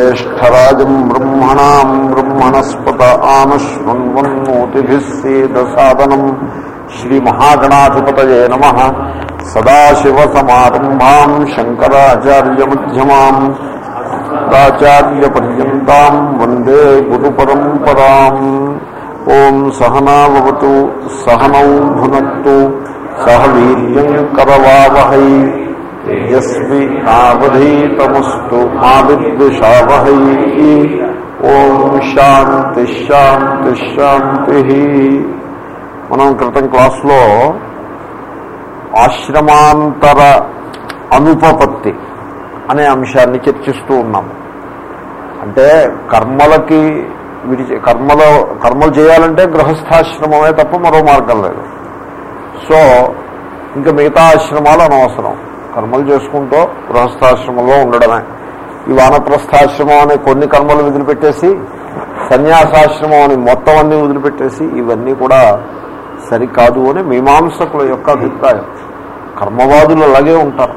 జ్యేష్టరాజం బ్రహ్మణాం బ్రహ్మణస్పత ఆనశ్వన్వన్నోతిభిः సేదసాదనం శ్రీమహాగణాధిపతయే నమ సదాశివసమారంభాం శంకరాచార్యమధ్యమాం ఆచార్యపర్యంతం వందే గురు పరంపరాం ఓం సహనావతు సహనౌ భునత్తు సహ వీర్యం కరవావహై తేజస్వి నావధీతమస్తు మా విద్విషావహై ఓం శాంతి శాంతి శాంతి మనం క్రితం క్లాస్లో ఆశ్రమాంతర అనుపపత్తి అనే అంశాన్ని చర్చిస్తూ ఉన్నాము అంటే కర్మలకి విడిచి కర్మలో కర్మలు చేయాలంటే గృహస్థాశ్రమమే తప్ప మరో మార్గం లేదు. సో ఇంకా మిగతా ఆశ్రమాలు అనవసరం. కర్మలు చేసుకుంటూ గృహస్థాశ్రమంలో ఉండడమే. ఈ వానప్రస్థాశ్రమం అనే కొన్ని కర్మలు వదిలిపెట్టేసి సన్యాసాశ్రమం అని మొత్తం అన్ని వదిలిపెట్టేసి ఇవన్నీ కూడా సరికాదు అని మీమాంసకుల యొక్క అభిప్రాయం. కర్మవాదులు అలాగే ఉంటారు.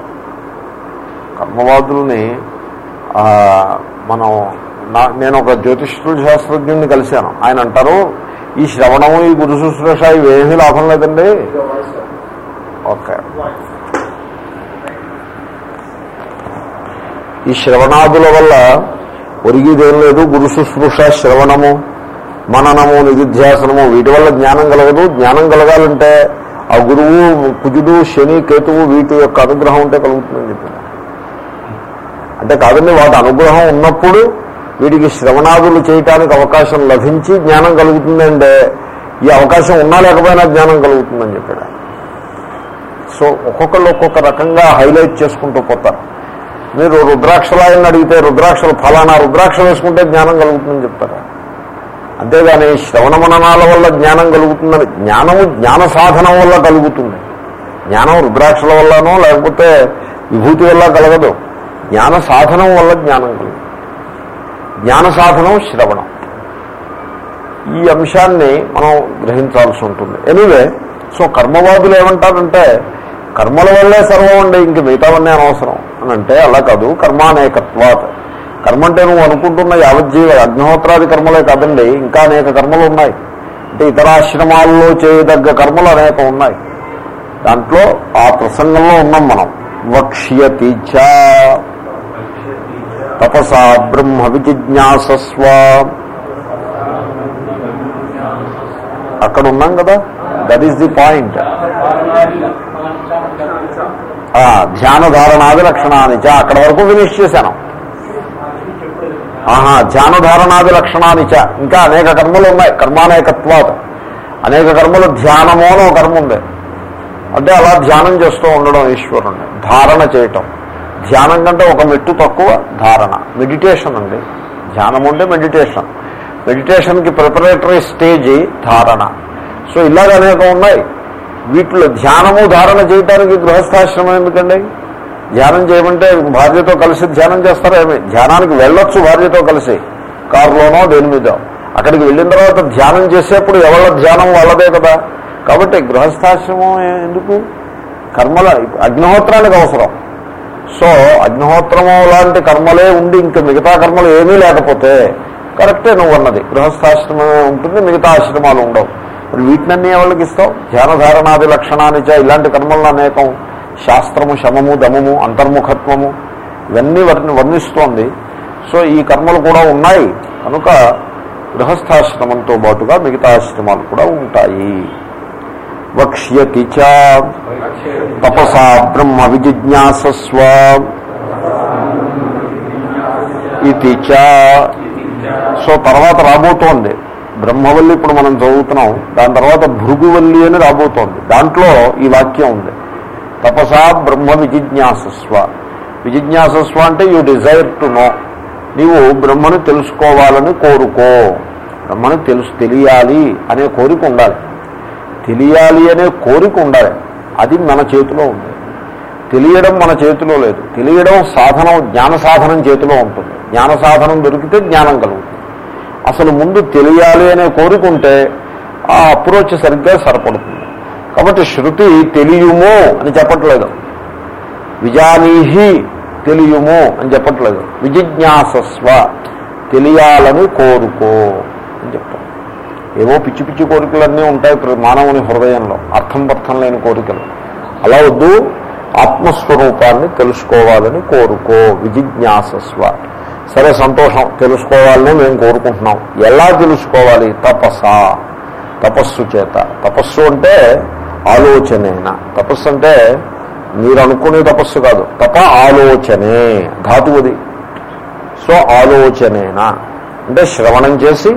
కర్మవాదుల్ని మనం నా నేను ఒక జ్యోతిష్యుల శాస్త్రజ్ఞుడిని కలిశాను. ఆయన అంటారు ఈ శ్రవణము ఈ గురు శుశ్రూష ఇవేమీ లాభం లేదండి. ఓకే. ఈ శ్రవణాదుల వల్ల ఒరిగిదేం లేదు. గురు శుశ్రూష శ్రవణము మననము నిధిధ్యాసనము వీటి వల్ల జ్ఞానం కలగదు. జ్ఞానం కలగాలంటే ఆ గురువు కుజుడు శని కేతువు వీటి యొక్క అనుగ్రహం ఉంటే కలుగుతుందని చెప్పారు అంటే కాదండి వాటి అనుగ్రహం ఉన్నప్పుడు వీటికి శ్రవణాదులు చేయటానికి అవకాశం లభించి జ్ఞానం కలుగుతుందంటే ఈ అవకాశం ఉన్నా లేకపోయినా జ్ఞానం కలుగుతుందని చెప్పాడు. సో ఒక్కొక్కళ్ళు ఒక్కొక్క రకంగా హైలైట్ చేసుకుంటూ పోతారు. మీరు రుద్రాక్షలాయన్ని అడిగితే రుద్రాక్షలు ఫలానా రుద్రాక్ష వేసుకుంటే జ్ఞానం కలుగుతుందని చెప్తారా. అంతేగాని శ్రవణ మననాల వల్ల జ్ఞానం కలుగుతుందని జ్ఞానము జ్ఞాన సాధనం వల్ల కలుగుతుంది. జ్ఞానం రుద్రాక్షల వల్లనో లేకపోతే విభూతి వల్ల కలగదు. జ్ఞాన సాధనం వల్ల జ్ఞానం కలుగుతుంది. జ్ఞాన సాధనం శ్రవణం. ఈ అంశాన్ని మనం గ్రహించాల్సి ఉంటుంది. ఎనివే సో కర్మవాదులు ఏమంటారంటే కర్మల వల్లే సర్వం అండి ఇంక మిగతావన్నీ అనవసరం. అని అంటే అలా కాదు కర్మానేకత్వాత్. కర్మ అంటే నువ్వు అనుకుంటున్న యావజ్జీవ అగ్నిహోత్రాది కర్మలే కాదండి ఇంకా అనేక కర్మలు ఉన్నాయి. అంటే ఇతర ఆశ్రమాల్లో చేయదగ్గ కర్మలు అనేక ఉన్నాయి. దాంట్లో ఆ ప్రసంగంలో ఉన్నాం మనం. వక్ష్య తీచ తపసా బ్రహ్మ విజిజ్ఞాసస్వ. అక్కడ ఉన్నాం కదా? దట్ ఈస్ ది పాయింట్ ధ్యాన ధారణాది లక్షణాన్ని చ అక్కడ వరకు ఫినిష్ చేశాను. ఆహా ధ్యాన ధారణాది లక్షణాన్ని చ. ఇంకా అనేక కర్మలు ఉన్నాయి. కర్మానేకత్వాత. అనేక కర్మలు ధ్యానము అని ఒక కర్మ ఉంది. అంటే అలా ధ్యానం చేస్తూ ఉండడం ఈశ్వరుణ్ణి. ధారణ చేయటం. ధ్యానం కంటే ఒక మెట్టు తక్కువ ధారణ. మెడిటేషన్ అండి. ధ్యానం అంటే మెడిటేషన్. మెడిటేషన్కి ప్రిపరేటరీ స్టేజ్ ధారణ. సో ఇలాగ అనేక ఉన్నాయి. వీటిలో ధ్యానము ధారణ చేయడానికి గృహస్థాశ్రమం ఎందుకండి? ధ్యానం చేయమంటే భార్యతో కలిసి ధ్యానం చేస్తారా ఏమి? ధ్యానానికి వెళ్ళొచ్చు భార్యతో కలిసి. కారులోనో దేని మీద అక్కడికి వెళ్ళిన తర్వాత ధ్యానం చేసేప్పుడు ఎవరి ధ్యానం వాళ్ళదే కదా? కాబట్టి గృహస్థాశ్రమం ఎందుకు? కర్మల అగ్నిహోత్రానికి అవసరం. సో అగ్నిహోత్రము లాంటి కర్మలే ఉండి ఇంకా మిగతా కర్మలు ఏమీ లేకపోతే కరెక్టే నువ్వు అన్నది గృహస్థాశ్రమమే ఉంటుంది మిగతా ఆశ్రమాలు ఉండవు. మరి వీటినన్నీ ఎవరికి ఇస్తావు? ధ్యానధారణాది లక్షణానిచ ఇలాంటి కర్మలను అనేకం. శాస్త్రము శమము దమము అంతర్ముఖత్వము ఇవన్నీ వాటిని వర్ణిస్తోంది. సో ఈ కర్మలు కూడా ఉన్నాయి. కనుక గృహస్థాశ్రమంతో పాటుగా మిగతా ఆశ్రమాలు కూడా ఉంటాయి. వక్ష్యతి చ. తపసా బ్రహ్మ విజిజ్ఞాసస్వ. ఇది చ. సో తర్వాత రాబోతోంది. బ్రహ్మవల్లి ఇప్పుడు మనం చదువుతున్నాం. దాని తర్వాత భృగువల్లి అని రాబోతోంది. దాంట్లో ఈ వాక్యం ఉంది. తపసా బ్రహ్మ విజిజ్ఞాసస్వ. విజిజ్ఞాసస్వ అంటే యూ డిజైర్ టు నో నీవు బ్రహ్మను తెలుసుకోవాలని కోరుకో. బ్రహ్మను తెలుసు తెలియాలి అనే కోరిక ఉండాలి. తెలియాలి అనే కోరిక ఉండాలి. అది మన చేతిలో ఉంది. తెలియడం మన చేతిలో లేదు. తెలియడం సాధనం జ్ఞాన సాధనం చేతిలో ఉంటుంది. జ్ఞాన సాధనం దొరికితే జ్ఞానం కలుగుతుంది. అసలు ముందు తెలియాలి అనే కోరిక ఉంటే ఆ అప్రోచ్ సరిగ్గా సరిపడుతుంది. కాబట్టి శృతి తెలియము అని చెప్పట్లేదు. విజానీహి తెలియము అని చెప్పట్లేదు. విజిజ్ఞాసస్వ తెలియాలని కోరుకో అని చెప్తాం ఏవో పిచ్చి పిచ్చి కోరికలన్నీ ఉంటాయి మానవుని హృదయంలో అర్థం పర్థం లేని కోరికలు. అలా వద్దు ఆత్మస్వరూపాన్ని తెలుసుకోవాలని కోరుకో. విజిజ్ఞాసస్వ. సరే సంతోషం. తెలుసుకోవాలని మేము కోరుకుంటున్నాం. ఎలా తెలుసుకోవాలి? తపస. తపస్సు చేత. తపస్సు అంటే ఆలోచనేనా? తపస్సు అంటే మీరు అనుకునే తపస్సు కాదు. తప ఆలోచనే. ధాతువుది. సో ఆలోచనేనా? అంటే శ్రవణం చేసి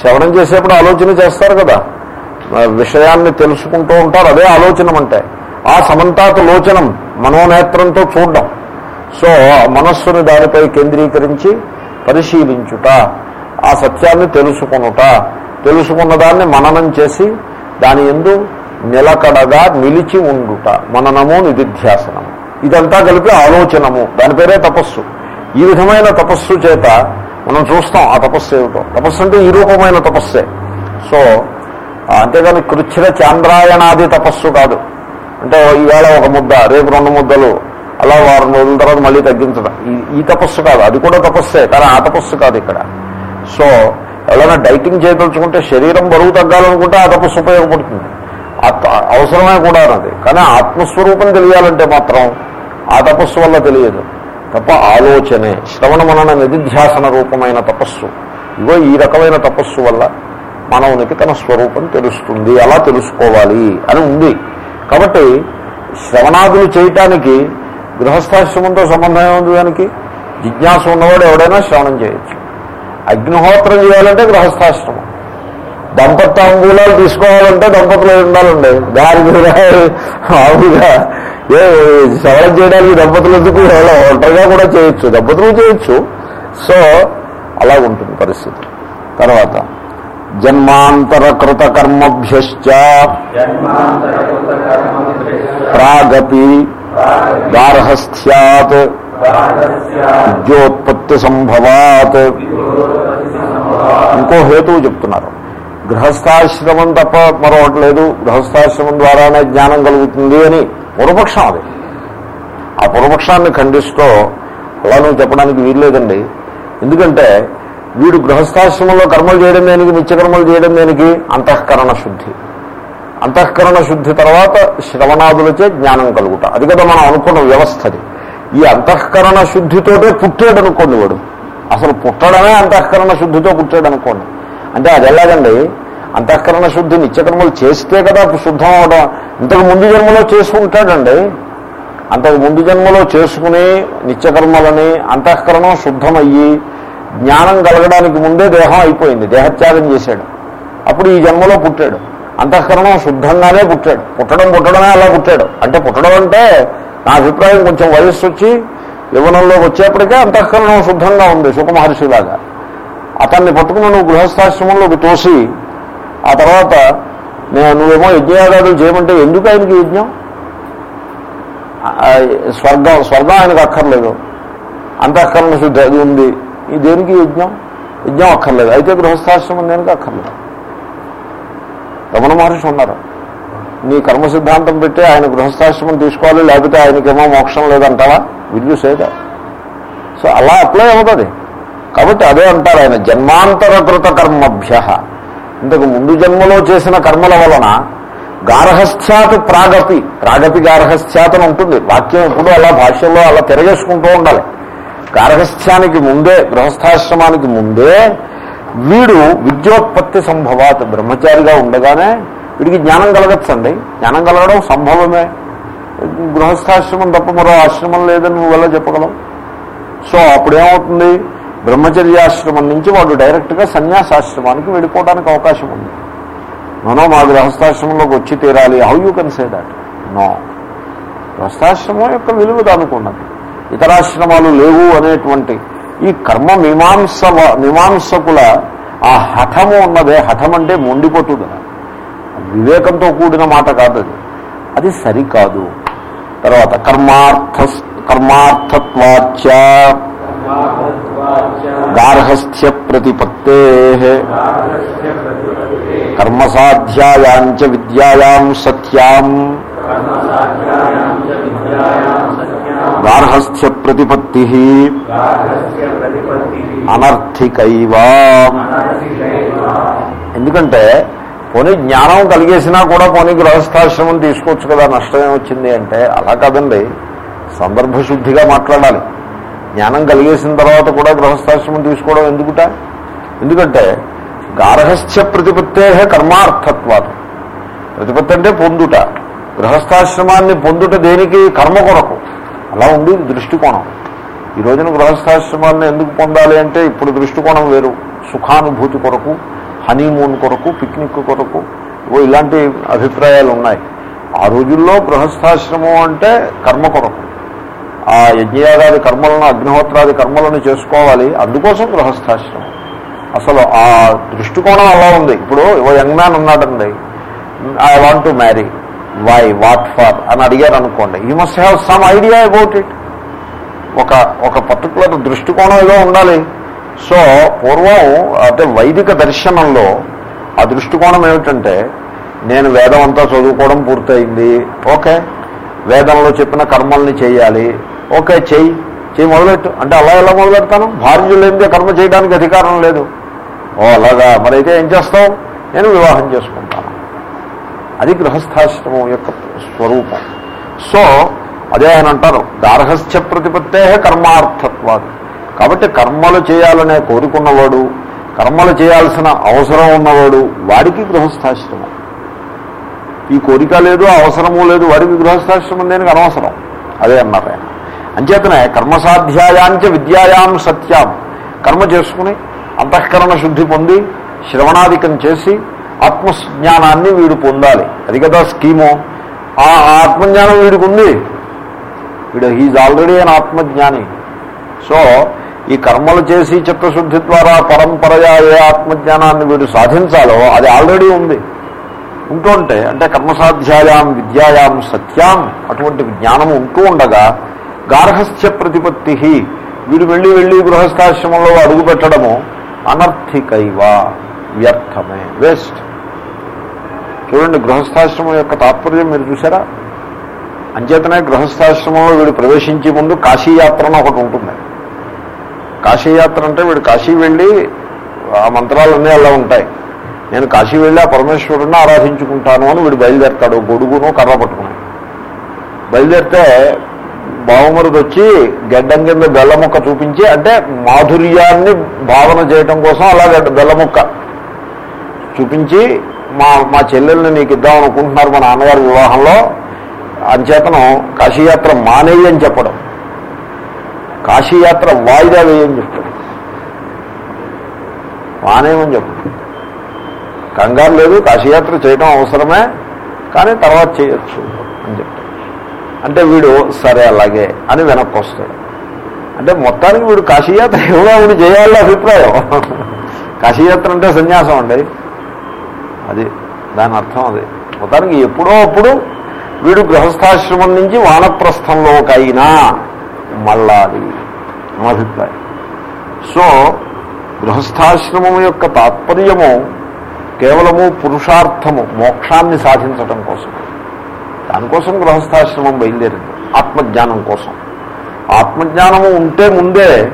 శ్రవణం చేసేప్పుడు ఆలోచన చేస్తారు కదా. విషయాన్ని తెలుసుకుంటూ ఉంటారు. అదే ఆలోచనం అంటే ఆ సమంతాత లోచనం మనోనేత్రంతో చూడడం. సో ఆ మనస్సుని దానిపై కేంద్రీకరించి పరిశీలించుట ఆ సత్యాన్ని తెలుసుకొనుట తెలుసుకున్న దాన్ని మననం చేసి దాని ఎందు నిలకడగా నిలిచి ఉండుట మననము నిధిధ్యాసనము. ఇదంతా కలిపి ఆలోచనము. దాని పేరే తపస్సు. ఈ విధమైన తపస్సు చేత మనం చూస్తాం ఆ తపస్సు ఏమిటో. తపస్సు అంటే ఈ రూపమైన తపస్సే. సో అంతేగాని కృచ్ఛ్ర చాంద్రాయణాది తపస్సు కాదు. అంటే ఈవేళ ఒక ముద్ద రేపు రెండు ముద్దలు అలా వారం రోజుల తర్వాత మళ్ళీ తగ్గించడం. ఈ- ఈ తపస్సు కాదు అది కూడా తపస్సే కానీ ఆ తపస్సు కాదు ఇక్కడ. సో ఎవరైనా డైటింగ్ చేయదలుచుకుంటే శరీరం బరువు తగ్గాలనుకుంటే ఆ తపస్సు ఉపయోగపడుతుంది. అవసరమే కూడా అన్నది కానీ ఆత్మస్వరూపం తెలియాలంటే మాత్రం ఆ తపస్సు వల్ల తెలియదు. తప్ప ఆలోచనే శ్రవణ మనన నిధిధ్యాసన రూపమైన తపస్సు. ఇగో ఈ రకమైన తపస్సు వల్ల మానవునికి తన స్వరూపం తెలుస్తుంది. అలా తెలుసుకోవాలి అని ఉంది. కాబట్టి శ్రవణాదులు చేయటానికి గృహస్థాశ్రమంతో సంబంధం ఏముంది దానికి? జిజ్ఞాస ఉన్నవాడు ఎవడైనా శ్రవణం చేయొచ్చు. అగ్నిహోత్రం చేయాలంటే గృహస్థాశ్రమం. దంపత్తాంగూలాలు తీసుకోవాలంటే దంపతులు ఉండాలండి? మీద మామూలుగా ఏ శ్రవణం చేయడానికి దంపతులు ఎందుకు ఒంటరిగా కూడా చేయొచ్చు? దంపతులు చేయొచ్చు. సో అలా ఉంటుంది పరిస్థితి. తర్వాత జన్మాంతరకృత కర్మభ్యశ్చ ప్రాగపి గార్హస్థ్యాత్ విద్యోత్పత్తి సంభవాత్ ఇంకో హేతువు చెప్తున్నారు. గృహస్థాశ్రమం తప్ప మరొకటి లేదు. గృహస్థాశ్రమం ద్వారానే జ్ఞానం కలుగుతుంది అని పూర్వపక్షం అది. ఆ పూర్వపక్షాన్ని ఖండిస్తూ అలా నువ్వు చెప్పడానికి వీల్లేదండి. ఎందుకంటే వీడు గృహస్థాశ్రమంలో కర్మలు చేయడం దేనికి నిత్యకర్మలు చేయడం దేనికి? అంతఃకరణ శుద్ధి. అంతఃకరణ శుద్ధి తర్వాత శ్రవణాదులచే జ్ఞానం కలుగుట. అది కదా మనం అనుకున్న వ్యవస్థది. ఈ అంతఃకరణ శుద్ధితోటే పుట్టాడు అనుకోండి వాడు. అసలు పుట్టడమే అంతఃకరణ శుద్ధితో పుట్టాడు అనుకోండి అంటే అది ఎలాగండి? అంతఃకరణ శుద్ధి నిత్యకర్మలు చేస్తే కదా శుద్ధం అవడం ఇంతకు ముందు జన్మలో చేసుకుంటాడండి. అంతకు ముందు జన్మలో చేసుకుని నిత్యకర్మలని అంతఃకరణం శుద్ధమయ్యి జ్ఞానం కలగడానికి ముందే దేహం అయిపోయింది. దేహత్యాగం చేశాడు. అప్పుడు ఈ జన్మలో పుట్టాడు. అంతఃకరణం శుద్ధంగానే పుట్టాడు. పుట్టడం పుట్టడమే అలా పుట్టాడు. అంటే పుట్టడం అంటే నా అభిప్రాయం కొంచెం వయస్సు వచ్చి యవనంలోకి వచ్చేప్పటికే అంతఃకరణం శుద్ధంగా ఉంది సుఖమహర్షిలాగా అతన్ని పట్టుకుని నువ్వు గృహస్థాశ్రమంలోకి తోసి ఆ తర్వాత నేను నువ్వేమో యజ్ఞయాగాదులు చేయమంటే ఎందుకు ఆయనకి యజ్ఞం? స్వర్గం స్వర్గం ఆయనకు అక్కర్లేదు. అంతఃకరణ శుద్ధి అది ఉంది. ఈ దేనికి యజ్ఞం? యజ్ఞం అక్కర్లేదు. అయితే గృహస్థాశ్రమం దేనికి అక్కర్లేదు? రమణ మహర్షి ఉన్నారు. నీ కర్మ సిద్ధాంతం పెట్టి ఆయన గృహస్థాశ్రమం తీసుకోవాలి లేకపోతే ఆయనకేమో మోక్షం లేదంటావా? విద్యు సేద సో అలా అప్లై అవుతుంది. కాబట్టి అదే అంటారు ఆయన జన్మాంతరకృత కర్మభ్య. ఇంతకు ముందు జన్మలో చేసిన కర్మల వలన గార్హస్థ్యాత్ ప్రాగపి ప్రాగపి గార్హస్థ్యాత్ అని ఉంటుంది. వాక్యం ఎప్పుడు అలా భాష్యంలో అలా తిరగేసుకుంటూ ఉండాలి. గార్హస్థ్యానికి ముందే గృహస్థాశ్రమానికి ముందే వీడు విద్యోత్పత్తి సంభవాత్ బ్రహ్మచారిగా ఉండగానే వీడికి జ్ఞానం కలగచ్చండి. జ్ఞానం కలగడం సంభవమే. గృహస్థాశ్రమం తప్ప మరో ఆశ్రమం లేదని నువ్వు ఎలా చెప్పగలవు? సో అప్పుడు ఏమవుతుంది బ్రహ్మచర్యాశ్రమం నుంచి వాడు డైరెక్ట్గా సన్యాసాశ్రమానికి వెళ్ళిపోవడానికి అవకాశం ఉంది. నో మా గృహస్థాశ్రమంలోకి వచ్చి తీరాలి. How you can say that no గృహస్థాశ్రమం యొక్క విలువ దానుకున్నది ఇతరాశ్రమాలు లేవు అనేటువంటి ఈ కర్మ మీమాంస మీమాంసకుల ఆ హఠము ఉన్నదే. హఠం అంటే మొండిపట్టుదల వివేకంతో కూడిన మాట కాదు అది. అది సరికాదు. తర్వాత కర్మార్థ కర్మార్థత్వాచ గార్హస్థ్య ప్రతిపత్తే. కర్మసాధ్యాయాంచ విద్యాయాం సత్యాం. గార్హస్థ్య ప్రతిపత్తి అనర్థికైవ. ఎందుకంటే పోనీ జ్ఞానం కలిగేసినా కూడా పోనీ గృహస్థాశ్రమం తీసుకోవచ్చు కదా నష్టం ఏమొచ్చింది అంటే అలా కాదండి. సందర్భశుద్ధిగా మాట్లాడాలి. జ్ఞానం కలిగేసిన తర్వాత కూడా గృహస్థాశ్రమం తీసుకోవడం ఎందుకుట? ఎందుకంటే గార్హస్థ్య ప్రతిపత్తే కర్మార్థత్వాలు ప్రతిపత్తి అంటే పొందుట. గృహస్థాశ్రమాన్ని పొందుట దేనికి? కర్మ కొరకు. అలా ఉంది దృష్టికోణం. ఈ రోజున గృహస్థాశ్రమాలను ఎందుకు పొందాలి అంటే ఇప్పుడు దృష్టికోణం వేరు. సుఖానుభూతి కొరకు హనీమూన్ కొరకు పిక్నిక్ కొరకు ఓ ఇలాంటి అభిప్రాయాలు ఉన్నాయి. ఆ రోజుల్లో గృహస్థాశ్రమం అంటే కర్మ కొరకు. ఆ యజ్ఞయాగాది కర్మలను అగ్నిహోత్రాది కర్మలను చేసుకోవాలి. అందుకోసం గృహస్థాశ్రమం. అసలు ఆ దృష్టికోణం అలా ఉంది. ఇప్పుడు ఓ యంగ్ మ్యాన్ ఉన్నాడండి. I want to marry why what for అని అడిగారు అనుకోండి you must have some idea about it ఒక ఒక పర్టికులర్ దృష్టికోణం ఏదో ఉండాలి. సో పూర్వం అంటే వైదిక దర్శనంలో ఆ దృష్టికోణం ఏమిటంటే నేను వేదం అంతా చదువుకోవడం పూర్తయింది. ఓకే. వేదంలో చెప్పిన కర్మల్ని చేయాలి. ఓకే చెయ్యి. చెయ్యి మొదలెట్టు. అంటే అలా ఎలా మొదలెడతాను? భార్య లేనిదే కర్మ చేయడానికి అధికారం లేదు. ఓ అలాగా. మరైతే ఏం చేస్తావు? నేను వివాహం చేసుకుంటాను. అది గృహస్థాశ్రమం యొక్క స్వరూపం. సో అదే ఆయన అంటారు గార్హస్థ్య ప్రతిపత్తే కర్మార్థత్వాది. కాబట్టి కర్మలు చేయాలనే కోరుకున్నవాడు కర్మలు చేయాల్సిన అవసరం ఉన్నవాడు వాడికి గృహస్థాశ్రమం. ఈ కోరిక లేదు అవసరము లేదు వాడికి గృహస్థాశ్రమం దేనికి అనవసరం? అదే అన్నారు ఆయన. అంచేతనే కర్మసాధ్యాయాంచ విద్యాయాం సత్యాం. కర్మ చేసుకుని అంతఃకరణ శుద్ధి పొంది శ్రవణాధికం చేసి ఆత్మజ్ఞానాన్ని వీడు పొందాలి. అది కదా స్కీము. ఆ ఆత్మజ్ఞానం వీడికి ఉంది వీడు హీజ్ ఆల్రెడీ అన్ ఆత్మజ్ఞాని. సో ఈ కర్మలు చేసి చిత్తశుద్ధి ద్వారా పరంపరగా ఏ ఆత్మజ్ఞానాన్ని వీడు సాధించాలో అది ఆల్రెడీ ఉంది. ఉంటుంటే అంటే కర్మసాధ్యాయాం విద్యాయాం సత్యాం అటువంటి జ్ఞానం ఉంటూ ఉండగా గార్హస్థ్య ప్రతిపత్తి వీడు వెళ్ళి వెళ్ళి గృహస్థాశ్రమంలో అడుగుపెట్టడము అనర్థికైవా అనర్థికైవ వ్యర్థమే వేస్ట్. చూడండి గృహస్థాశ్రమం యొక్క తాత్పర్యం మీరు చూసారా అంచేతనే గృహస్థాశ్రమంలో వీడు ప్రవేశించే ముందు కాశీయాత్ర అని ఒకటి ఉంటుంది. కాశీయాత్ర అంటే వీడు కాశీ వెళ్ళి ఆ మంత్రాలన్నీ అలా ఉంటాయి. నేను కాశీ వెళ్ళి ఆ పరమేశ్వరుడిని ఆరాధించుకుంటాను అని వీడు బయలుదేరతాడు గొడుగును కర్ర పట్టుకుని. బయలుదేరితే బావమరుడు వచ్చి గడ్డం కింద బెల్లముక్క చూపించి అంటే మాధుర్యాన్ని భావన చేయటం కోసం అలా బెల్లముక్క చూపించి మా మా చెల్లెల్ని నీకు ఇద్దాం అనుకుంటున్నారు మా నాన్నగారి వివాహంలో అంచేతనం కాశీయాత్ర మానేయి అని చెప్పడం. కాశీయాత్ర వాయిదా వేయని చెప్తాడు. మానేయమని చెప్పడం. కంగారు లేదు కాశీయాత్ర చేయడం అవసరమే కానీ తర్వాత చేయొచ్చు అని చెప్తాడు. అంటే వీడు సరే అలాగే అని వెనక్కి వస్తాడు. అంటే మొత్తానికి వీడు కాశీయాత్ర ఎవరో వీడు చేయాలి అభిప్రాయం. కాశీయాత్ర అంటే సన్యాసం అండి. అది దాని అర్థం అది. మొత్తానికి ఎప్పుడో అప్పుడు వీడు గృహస్థాశ్రమం నుంచి వానప్రస్థంలోకైనా మళ్ళాది నా అభిప్రాయం. సో గృహస్థాశ్రమం యొక్క తాత్పర్యము కేవలము పురుషార్థము మోక్షాన్ని సాధించటం కోసం. దానికోసం గృహస్థాశ్రమం బయలుదేరింది ఆత్మజ్ఞానం కోసం. ఆత్మజ్ఞానము ఉంటే ముందే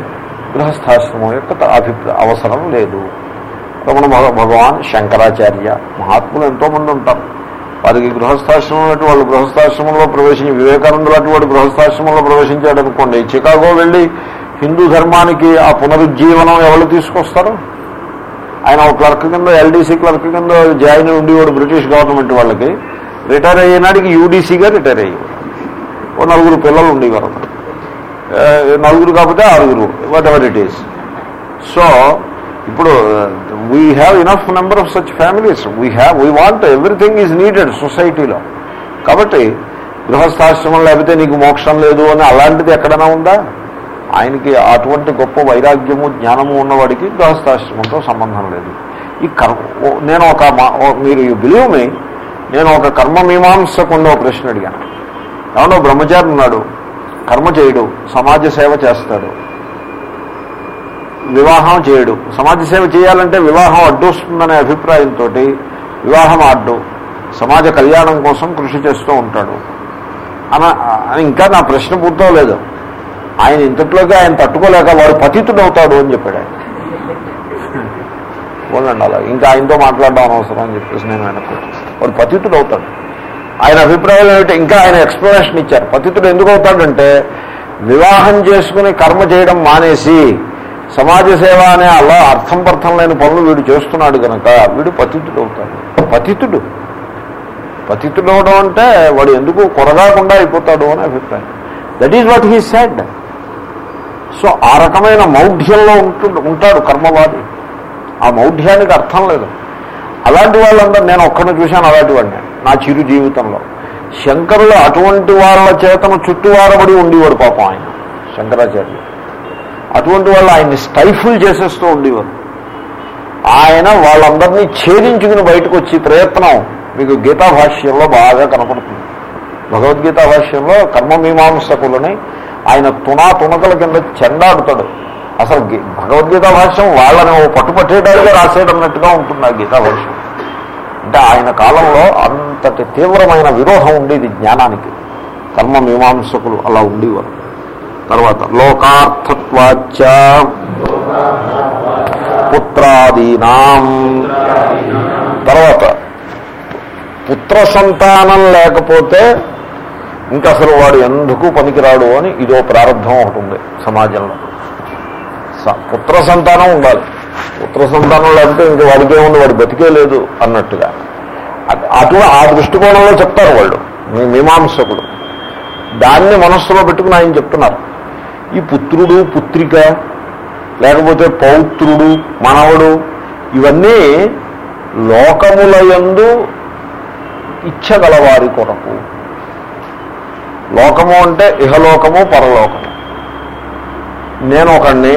గృహస్థాశ్రమం యొక్క అభిప్రాయ అవసరం లేదు. రమణ భగ- భగవాన్ శంకరాచార్య మహాత్ములు ఎంతోమంది ఉంటారు. వారికి గృహస్థాశ్రమం అంటే వాళ్ళు గృహస్థాశ్రమంలో ప్రవేశించి వివేకానంద లాంటి వాడు గృహస్థాశ్రమంలో ప్రవేశించాడు అనుకోండి. చికాగో వెళ్ళి హిందూ ధర్మానికి ఆ పునరుజ్జీవనం ఎవరు తీసుకొస్తారు? ఆయన ఒక క్లర్క్ కింద ఎల్డీసీ క్లర్క్ కింద జాయిన్ ఉండేవాడు బ్రిటిష్ గవర్నమెంట్ వాళ్ళకి. రిటైర్ అయ్యేనాడికి యూడీసీగా రిటైర్ అయ్యేవాడు ఓ నలుగురు పిల్లలు ఉండేవారు. నలుగురు కాకపోతే ఆరుగురు whatever it is. So ఇప్పుడు we have enough number of such families we have we want everything is needed సొసైటీలో కాబట్టి గృహస్థాశ్రమం లేకపోతే నీకు మోక్షం లేదు అని అలాంటిది ఎక్కడైనా ఉందా? ఆయనకి అటువంటి గొప్ప వైరాగ్యము జ్ఞానము ఉన్నవాడికి గృహస్థాశ్రమంతో సంబంధం లేదు. ఈ కర్మ నేను ఒక మా- యూ మీరు బిలీవ్ మీ నేను ఒక కర్మ మీమాంసకుండా ఒక ప్రశ్న అడిగాను. ఏమన్నా బ్రహ్మచారి ఉన్నాడు కర్మ చేయడు సమాజ సేవ చేస్తాడు. వివాహం చేయడు. సమాజ సేవ చేయాలంటే వివాహం అడ్డొస్తుందనే అభిప్రాయంతో వివాహం అడ్డు. సమాజ కళ్యాణం కోసం కృషి చేస్తూ ఉంటాడు. అన అని ఇంకా నా ప్రశ్న పూర్తవలేదు. ఆయన ఇంతట్లోకి ఆయన తట్టుకోలేక వాడు పతితుడవుతాడు అని చెప్పాడు ఆయన. పోలండి అలా. ఇంకా ఆయనతో మాట్లాడడం అనవసరం అని చెప్పేసి నేను ఆయనకు వాడు పతితుడు అవుతాడు ఆయన అభిప్రాయం ఏమిటి? ఇంకా ఆయన ఎక్స్ప్లెనేషన్ ఇచ్చారు. పతితుడు ఎందుకు అవుతాడంటే వివాహం చేసుకుని కర్మ చేయడం మానేసి సమాజ సేవ అనే అలా అర్థం పర్థం లేని పనులు వీడు చేస్తున్నాడు కనుక వీడు పతితుడు అవుతాడు. పతితుడు. పతితుడు అవడం అంటే వాడు ఎందుకు కొరగాకుండా అయిపోతాడు అని అభిప్రాయం. That is what he said so ఆ రకమైన మౌఢ్యంలో ఉంటు ఉంటాడు కర్మవాది. ఆ మౌఢ్యానికి అర్థం లేదు. అలాంటి వాళ్ళందరూ నేను ఒక్కడిని చూశాను అలాంటి వాడిని నా చిరు జీవితంలో. శంకరులు అటువంటి వాళ్ళ చేతను చుట్టువారబడి ఉండేవాడు పాపం ఆయన శంకరాచార్యులు. అటువంటి వాళ్ళు ఆయన్ని స్టైఫుల్ చేసేస్తూ ఉండేవారు. ఆయన వాళ్ళందరినీ ఛేదించుకుని బయటకు వచ్చే ప్రయత్నం మీకు గీతా భాష్యంలో బాగా కనపడుతుంది. భగవద్గీత భాష్యంలో కర్మమీమాంసకులని ఆయన తునా తునకల కింద చెండాడుతాడు. అసలు భగవద్గీత భాష్యం వాళ్ళని ఓ పట్టుపట్టేటట్టుగా రాసేటన్నట్టుగా ఉంటుంది ఆ గీతా భాష్యం. అంటే ఆయన కాలంలో అంతటి తీవ్రమైన విరోధం ఉండేది జ్ఞానానికి. కర్మ మీమాంసకులు అలా ఉండేవారు. తర్వాత లోకార్థత్వాచ పుత్రాదీనాం. తర్వాత పుత్ర సంతానం లేకపోతే ఇంకా అసలు వాడు ఎందుకు పనికిరాడు అని ఇదో ప్రారంభం ఒకటి ఉంది సమాజంలో. స- పుత్ర సంతానం ఉండాలి. పుత్ర సంతానం లేకపోతే ఇంక వాడికే ఉంది వాడు బతికే లేదు అన్నట్టుగా. అటు ఆ దృష్టికోణంలో చెప్తారు వాళ్ళు. మీ మీమాంసకుడు. దాన్ని మనస్సులో పెట్టుకుని ఆయన చెప్తున్నారు. ఈ పుత్రుడు పుత్రిక లేకపోతే పౌత్రుడు మనవడు ఇవన్నీ లోకములయందు ఇచ్చగలవారి కొరకు. లోకము అంటే ఇహలోకము పరలోకము. నేను ఒకడిని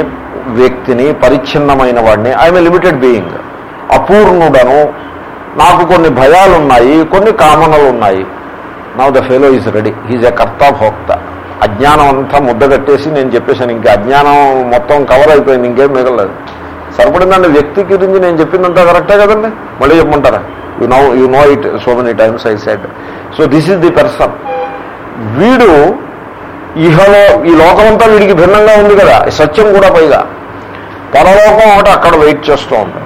వ్యక్తిని పరిచ్ఛిన్నమైన వాడిని ఐఎమ్ లిమిటెడ్ బీయింగ్. అపూర్ణుడను. నాకు కొన్ని భయాలు ఉన్నాయి కొన్ని కామనలు ఉన్నాయి now the fellow is ready he's a కర్త భోక్త. అజ్ఞానం అంతా ముద్ద కట్టేసి నేను చెప్పేశాను. ఇంకా అజ్ఞానం మొత్తం కవర్ అయిపోయింది ఇంకేం మిగలలేదు. సరిపడిందండి వ్యక్తి గురించి నేను చెప్పిందంతా కరెక్టే కదండి? మళ్ళీ చెప్పమంటారా? You know you know it so many times I said so this is the person వీడు ఇహలో ఈ లోకం అంతా వీడికి భిన్నంగా ఉంది కదా? సత్యం కూడా పైగా. పరలోకం ఒకటి అక్కడ వెయిట్ చేస్తూ ఉంది.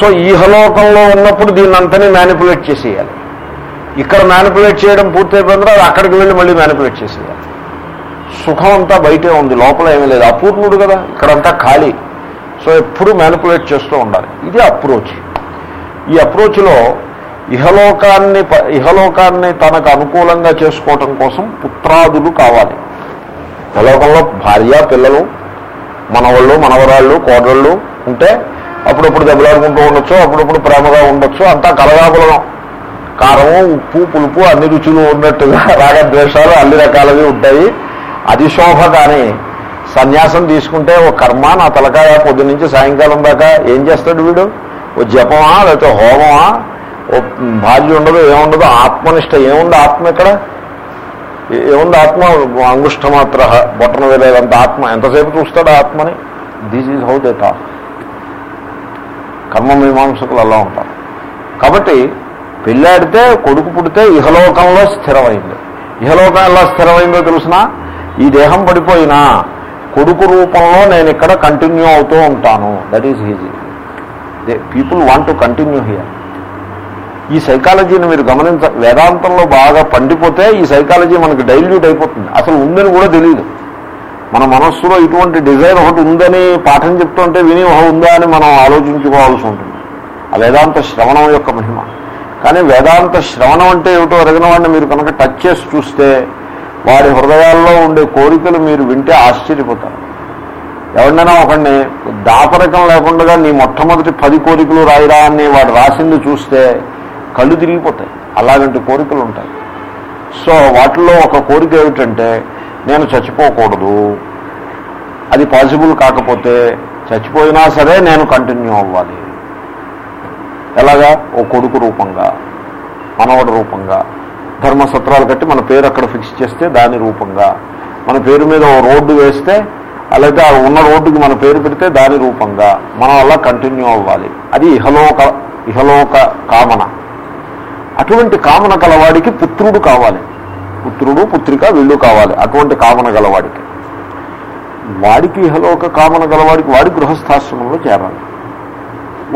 సో ఈహలోకంలో ఉన్నప్పుడు దీన్ని అంతనే మ్యానిపులేట్ చేసేయాలి. ఇక్కడ మ్యానిపులేట్ చేయడం పూర్తయిపోయిన తర్వాత అక్కడికి వెళ్ళి మళ్ళీ మ్యానిపులేట్ చేసేయాలి. సుఖం అంతా బయటే ఉంది లోపల ఏమీ లేదు. అపూర్ణుడు కదా ఇక్కడంతా ఖాళీ. సో ఎప్పుడు మ్యానిపులేట్ చేస్తూ ఉండాలి. ఇది అప్రోచ్ ఈ అప్రోచ్లో ఇహలోకాన్ని ప- ఇహలోకాన్ని తనకు అనుకూలంగా చేసుకోవటం కోసం పుత్రాదులు కావాలి. ఇహలోకంలో భార్య పిల్లలు మనవాళ్ళు మనవరాళ్ళు కోడళ్ళు ఉంటే అప్పుడప్పుడు దెబ్బలాడుకుంటూ ఉండొచ్చు అప్పుడప్పుడు ప్రేమగా ఉండొచ్చు అంతా కలగాపులం కారము ఉప్పు పులుపు అన్ని రుచులు ఉన్నట్టుగా రాగద్వేషాలు అన్ని రకాలవి ఉంటాయి. అది శోభ కానీ సన్యాసం తీసుకుంటే ఓ కర్మ నా తలకాయ పొద్దు నుంచి సాయంకాలం దాకా ఏం చేస్తాడు వీడు? ఓ జపమా లేకపోతే హోమమా? ఓ భార్య ఉండదు ఏముండదు ఆత్మనిష్ట ఏముంది ఆత్మ ఇక్కడ? ఏముంది ఆత్మ? అంగుష్ట మాత్ర బొట్టన వేలేదంత ఆత్మ. ఎంతసేపు చూస్తాడు ఆత్మని? This is how they talk కర్మ మీమాంసకులు అలా ఉంటారు. కాబట్టి పెళ్ళాడితే కొడుకు పుడితే ఇహలోకంలో స్థిరమైంది. ఇహలోకం ఎలా స్థిరమైందో తెలిసినా? ఈ దేహం పడిపోయినా కొడుకు రూపంలో నేను ఇక్కడ కంటిన్యూ అవుతూ ఉంటాను. That is he's they people want to continue here ఈ సైకాలజీని మీరు గమనించ వేదాంతంలో బాగా పండిపోతే ఈ సైకాలజీ మనకి డైల్యూట్ అయిపోతుంది. అసలు ఉందని కూడా తెలియదు మన మనస్సులో ఇటువంటి డిజైన్ ఒకటి ఉందని పాఠం చెప్తుంటే విని ఒక ఉందా అని మనం ఆలోచించుకోవాల్సి ఉంటుంది. ఆ వేదాంత శ్రవణం యొక్క మహిమ. కానీ వేదాంత శ్రవణం అంటే ఏమిటో ఎరగిన వాడిని మీరు కనుక టచ్ చేసి చూస్తే వారి హృదయాల్లో ఉండే కోరికలు మీరు వింటే ఆశ్చర్యపోతారు. ఎవరినైనా ఒకడిని దాపరకం లేకుండా నీ మొట్టమొదటి పది కోరికలు రాయిరా అని వాడు రాసింది చూస్తే కళ్ళు తిరిగిపోతాయి. అలాగంటి కోరికలు ఉంటాయి. సో వాటిల్లో ఒక కోరిక ఏమిటంటే నేను చచ్చిపోకూడదు. అది పాసిబుల్ కాకపోతే చచ్చిపోయినా సరే నేను కంటిన్యూ అవ్వాలి. ఎలాగా? ఓ కొడుకు రూపంగా మనవడి రూపంగా. ధర్మసత్రాలు కట్టి మన పేరు అక్కడ ఫిక్స్ చేస్తే దాని రూపంగా. మన పేరు మీద ఓ రోడ్డు వేస్తే అలాగే ఆ ఉన్న రోడ్డుకి మన పేరు పెడితే దాని రూపంగా. మనం అలా కంటిన్యూ అవ్వాలి. అది ఇహలోక ఇహలోక కామన. అటువంటి కామన గలవాడికి పుత్రుడు కావాలి. పుత్రుడు పుత్రిక వీళ్ళు కావాలి. అటువంటి కామన గలవాడికి. వాడికి ఇహలోక కామన గలవాడికి వాడి గృహస్థాశ్రమంలో చేరాలి.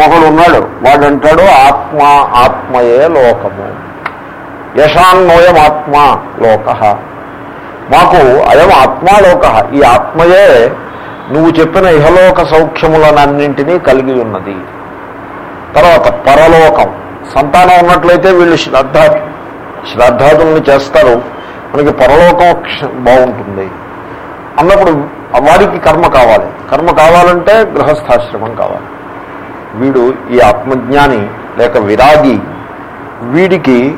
ఒకడు ఉన్నాడు. వాడు అంటాడు ఆత్మ ఆత్మయే లోకము. యశాన్వయం ఆత్మ లోక. మాకు అయం ఆత్మాలోక ఈ ఆత్మయే నువ్వు చెప్పిన ఇహలోక సౌఖ్యములనన్నింటినీ కలిగి ఉన్నది. తర్వాత పరలోకం. సంతానం ఉన్నట్లయితే వీళ్ళు శ్రద్ధ శ్రద్ధాదుల్ని చేస్తారు. మనకి పరలోకం బాగుంటుంది. అన్నప్పుడు వారికి కర్మ కావాలి. కర్మ కావాలంటే గృహస్థాశ్రమం కావాలి. వీడు ఈ ఆత్మజ్ఞాని లేక విరాగి. వీడికి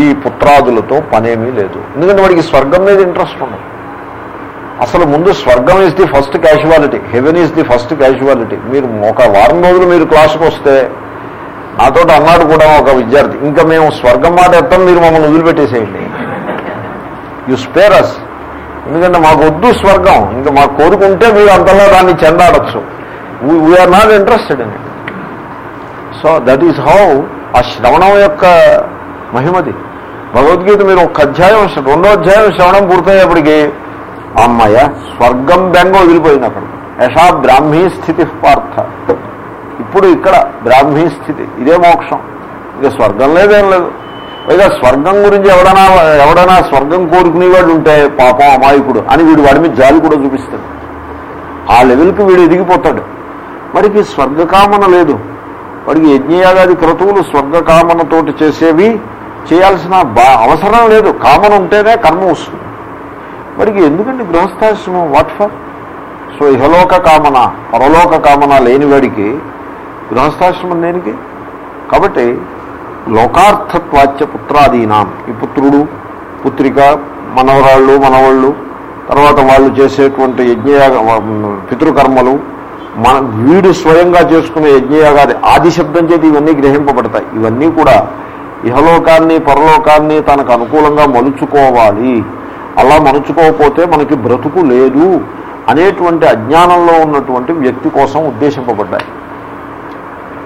ఈ పుత్రాదులతో పనేమీ లేదు. ఎందుకంటే వాడికి స్వర్గం మీద ఇంట్రెస్ట్ ఉండదు. అసలు ముందు స్వర్గం is the first casualty heaven is the first casualty మీరు ఒక వారం రోజులు మీరు క్లాసుకు వస్తే నాతో అన్నాడు కూడా ఒక విద్యార్థి ఇంకా మేము స్వర్గం మాట ఎత్తాం మీరు మమ్మల్ని వదిలిపెట్టేసేయండి. యు స్పేరస్ ఎందుకంటే మాకు వద్దు స్వర్గం. ఇంకా మాకు కోరుకుంటే మీరు అంతలా దాన్ని చెందాడచ్చు. We are not interested in so that is how ఆ శ్రవణం యొక్క మహిమది. భగవద్గీత మీరు ఒక అధ్యాయం రెండో అధ్యాయం శ్రవణం పూర్తయ్యేప్పటికీ అమ్మయ్య స్వర్గం బెంగ వదిలిపోయింది అక్కడ యశా బ్రాహ్మీ స్థితి పార్థ. ఇప్పుడు ఇక్కడ బ్రాహ్మీ స్థితి ఇదే మోక్షం. ఇక స్వర్గం లేదేం లేదు. పైగా స్వర్గం గురించి ఎవడనా ఎవడైనా స్వర్గం కోరుకునేవాడు ఉంటే పాపం అమాయకుడు అని వీడు వాడి మీద జాలి కూడా చూపిస్తాడు. ఆ లెవెల్కి వీడు ఎదిగిపోతాడు. వాడికి స్వర్గకామన లేదు. వాడికి యజ్ఞయాగాది క్రతువులు స్వర్గకామనతోటి చేసేవి చేయాల్సిన బా అవసరం లేదు. కామన ఉంటేనే కర్మ వస్తుంది. వాడికి ఎందుకండి గృహస్థాశ్రమం? వాట్ ఫర్ సో ఇహలోక కామన పరలోక కామన లేనివాడికి గృహస్థాశ్రమం దేనికి? కాబట్టి లోకార్థత్వాచ్య పుత్రాదీనాం. ఈ పుత్రుడు పుత్రిక మనవరాళ్ళు మనవాళ్ళు తర్వాత వాళ్ళు చేసేటువంటి యజ్ఞయాగ పితృకర్మలు మన వీడు స్వయంగా చేసుకునే యజ్ఞయాగాది ఆది శబ్దం చేతి ఇవన్నీ గ్రహింపబడతాయి. ఇవన్నీ కూడా ఇహలోకాన్ని పరలోకాన్ని తనకు అనుకూలంగా మలుచుకోవాలి. అలా మలుచుకోకపోతే మనకి బ్రతుకు లేదు అనేటువంటి అజ్ఞానంలో ఉన్నటువంటి వ్యక్తి కోసం ఉద్దేశింపబడ్డాయి.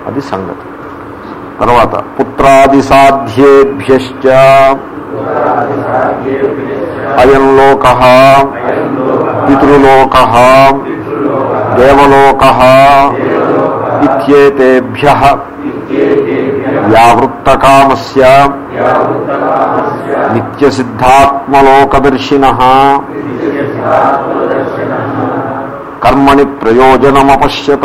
అది సంగతి. తర్వాత పుత్రాది సాధ్యేభ్యశ్చ అయం లోక. పితృలోక. దేవలోక. ఇత్యేతేభ్య. యావృత్తకామస్య నిత్యసిద్ధాత్మలోకదర్శిన కర్మణి ప్రయోజనమపశ్యత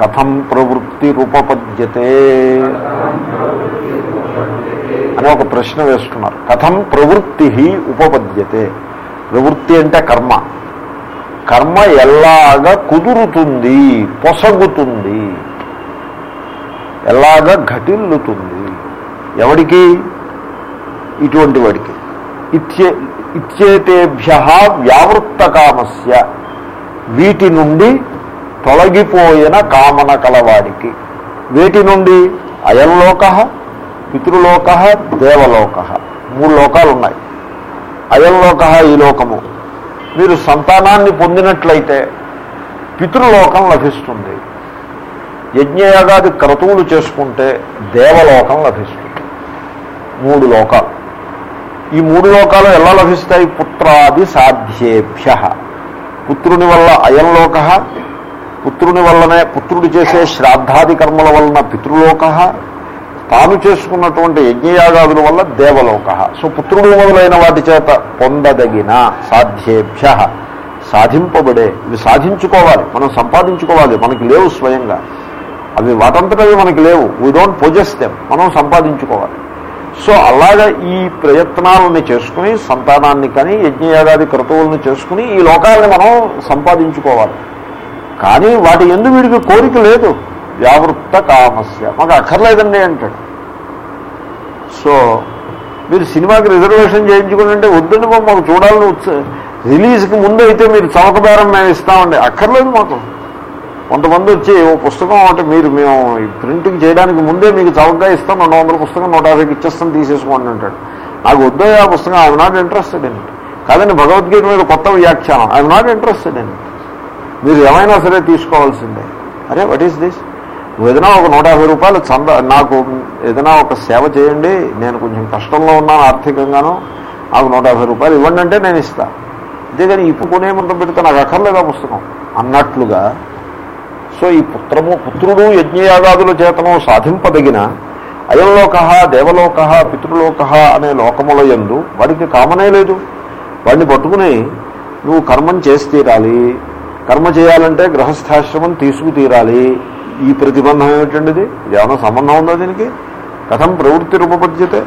కథం ప్రవృత్తిరుపపద్యతే అని ఒక ప్రశ్న వేస్తున్నారు. కథం ప్రవృత్తి ఉపపద్యతే. ప్రవృత్తి అంటే కర్మ. కర్మ ఎలాగా కుదురుతుంది పొసగుతుంది ఎలాగ ఘటిల్లుతుంది? ఎవడికి? ఇటువంటి వాడికి. ఇత్యే వ్యావృత్త కామస్య వీటి నుండి తొలగిపోయిన కామన కలవాడికి. వీటి నుండి? అయంలోక పితృలోక దేవలోక. మూడు లోకాలు ఉన్నాయి అయంలోక ఈ లోకము. మీరు సంతానాన్ని పొందినట్లయితే పితృలోకం లభిస్తుంది. యజ్ఞయాగాది క్రతువులు చేసుకుంటే దేవలోకం లభిస్తుంది. మూడు లోకాలు. ఈ మూడు లోకాలు ఎలా లభిస్తాయి? పుత్రాది సాధ్యేభ్య. పుత్రుని వల్ల అయంలోక పుత్రుని వల్లనే పుత్రుడు చేసే శ్రాద్ధాది కర్మల వలన పితృలోక తాను చేసుకున్నటువంటి యజ్ఞయాగాదుల వల్ల దేవలోక. సో పుత్రుడు మొదలైన వాటి చేత పొందదగిన సాధ్యేభ్య సాధింపబడే ఇవి సాధించుకోవాలి మనం సంపాదించుకోవాలి మనకి లేవు స్వయంగా. అవి వాటంతటవి మనకి లేవు. వీ డోంట్ పొజెస్ దెమ్ మనం సంపాదించుకోవాలి. సో అలాగా ఈ ప్రయత్నాలని చేసుకుని సంతానాన్ని కానీ యజ్ఞయాగాది క్రతువులను చేసుకుని ఈ లోకాలని మనం సంపాదించుకోవాలి. కానీ వాటి ఎందు వీడికి కోరిక లేదు. వ్యావృత్త కామస్య. మాకు అక్కర్లేదండి అంటాడు. సో మీరు సినిమాకి రిజర్వేషన్ చేయించుకుంటే వద్దండి బాబు మాకు చూడాలని వచ్చే రిలీజ్కి ముందు అయితే మీరు చౌకబేరం మేము ఇస్తామండి. అక్కర్లేదు మాకు. కొంతమంది వచ్చి ఓ పుస్తకం ఒకటి మీరు మేము ప్రింటింగ్ చేయడానికి ముందే మీకు చౌకగా ఇస్తాం రెండు వందల పుస్తకం నూట యాభైకి ఇచ్చేస్తాం తీసేసుకోండి అంటాడు. నాకు వద్దో ఆ పుస్తకం ఐఎమ్ నాట్ ఇంట్రెస్టెడ్ అండి కాదండి భగవద్గీత మీద కొత్త వ్యాఖ్యానం. ఐఎమ్ నాట్ ఇంట్రెస్టెడ్ అండి మీరు ఏమైనా సరే తీసుకోవాల్సిందే. అరే వాట్ ఈస్ దిస్? నువ్వు ఏదైనా ఒక నూట యాభై రూపాయలు చంద నాకు ఏదైనా ఒక సేవ చేయండి నేను కొంచెం కష్టంలో ఉన్నాను ఆర్థికంగాను నాకు నూట యాభై రూపాయలు ఇవ్వండి అంటే నేను ఇస్తాను అంతేగాని ఇప్పుడు కొనే పెడితే నాకు అక్కర్లేదా పుస్తకం? అన్నట్లుగా సో ఈ పుత్రము పుత్రుడు యజ్ఞయాగాదుల చేతను సాధింపదగిన అయంలోక దేవలోక పితృలోక అనే లోకముల ఎందు వాడికి కామనే లేదు. వాడిని పట్టుకుని నువ్వు కర్మం చేసి తీరాలి. కర్మ చేయాలంటే గృహస్థాశ్రమం తీసుకు తీరాలి ఈ ప్రతిబంధం ఏమిటండి ఇది? ఏమైనా సంబంధం ఉందా దీనికి? కథం ప్రవృత్తి రూపపద్యతే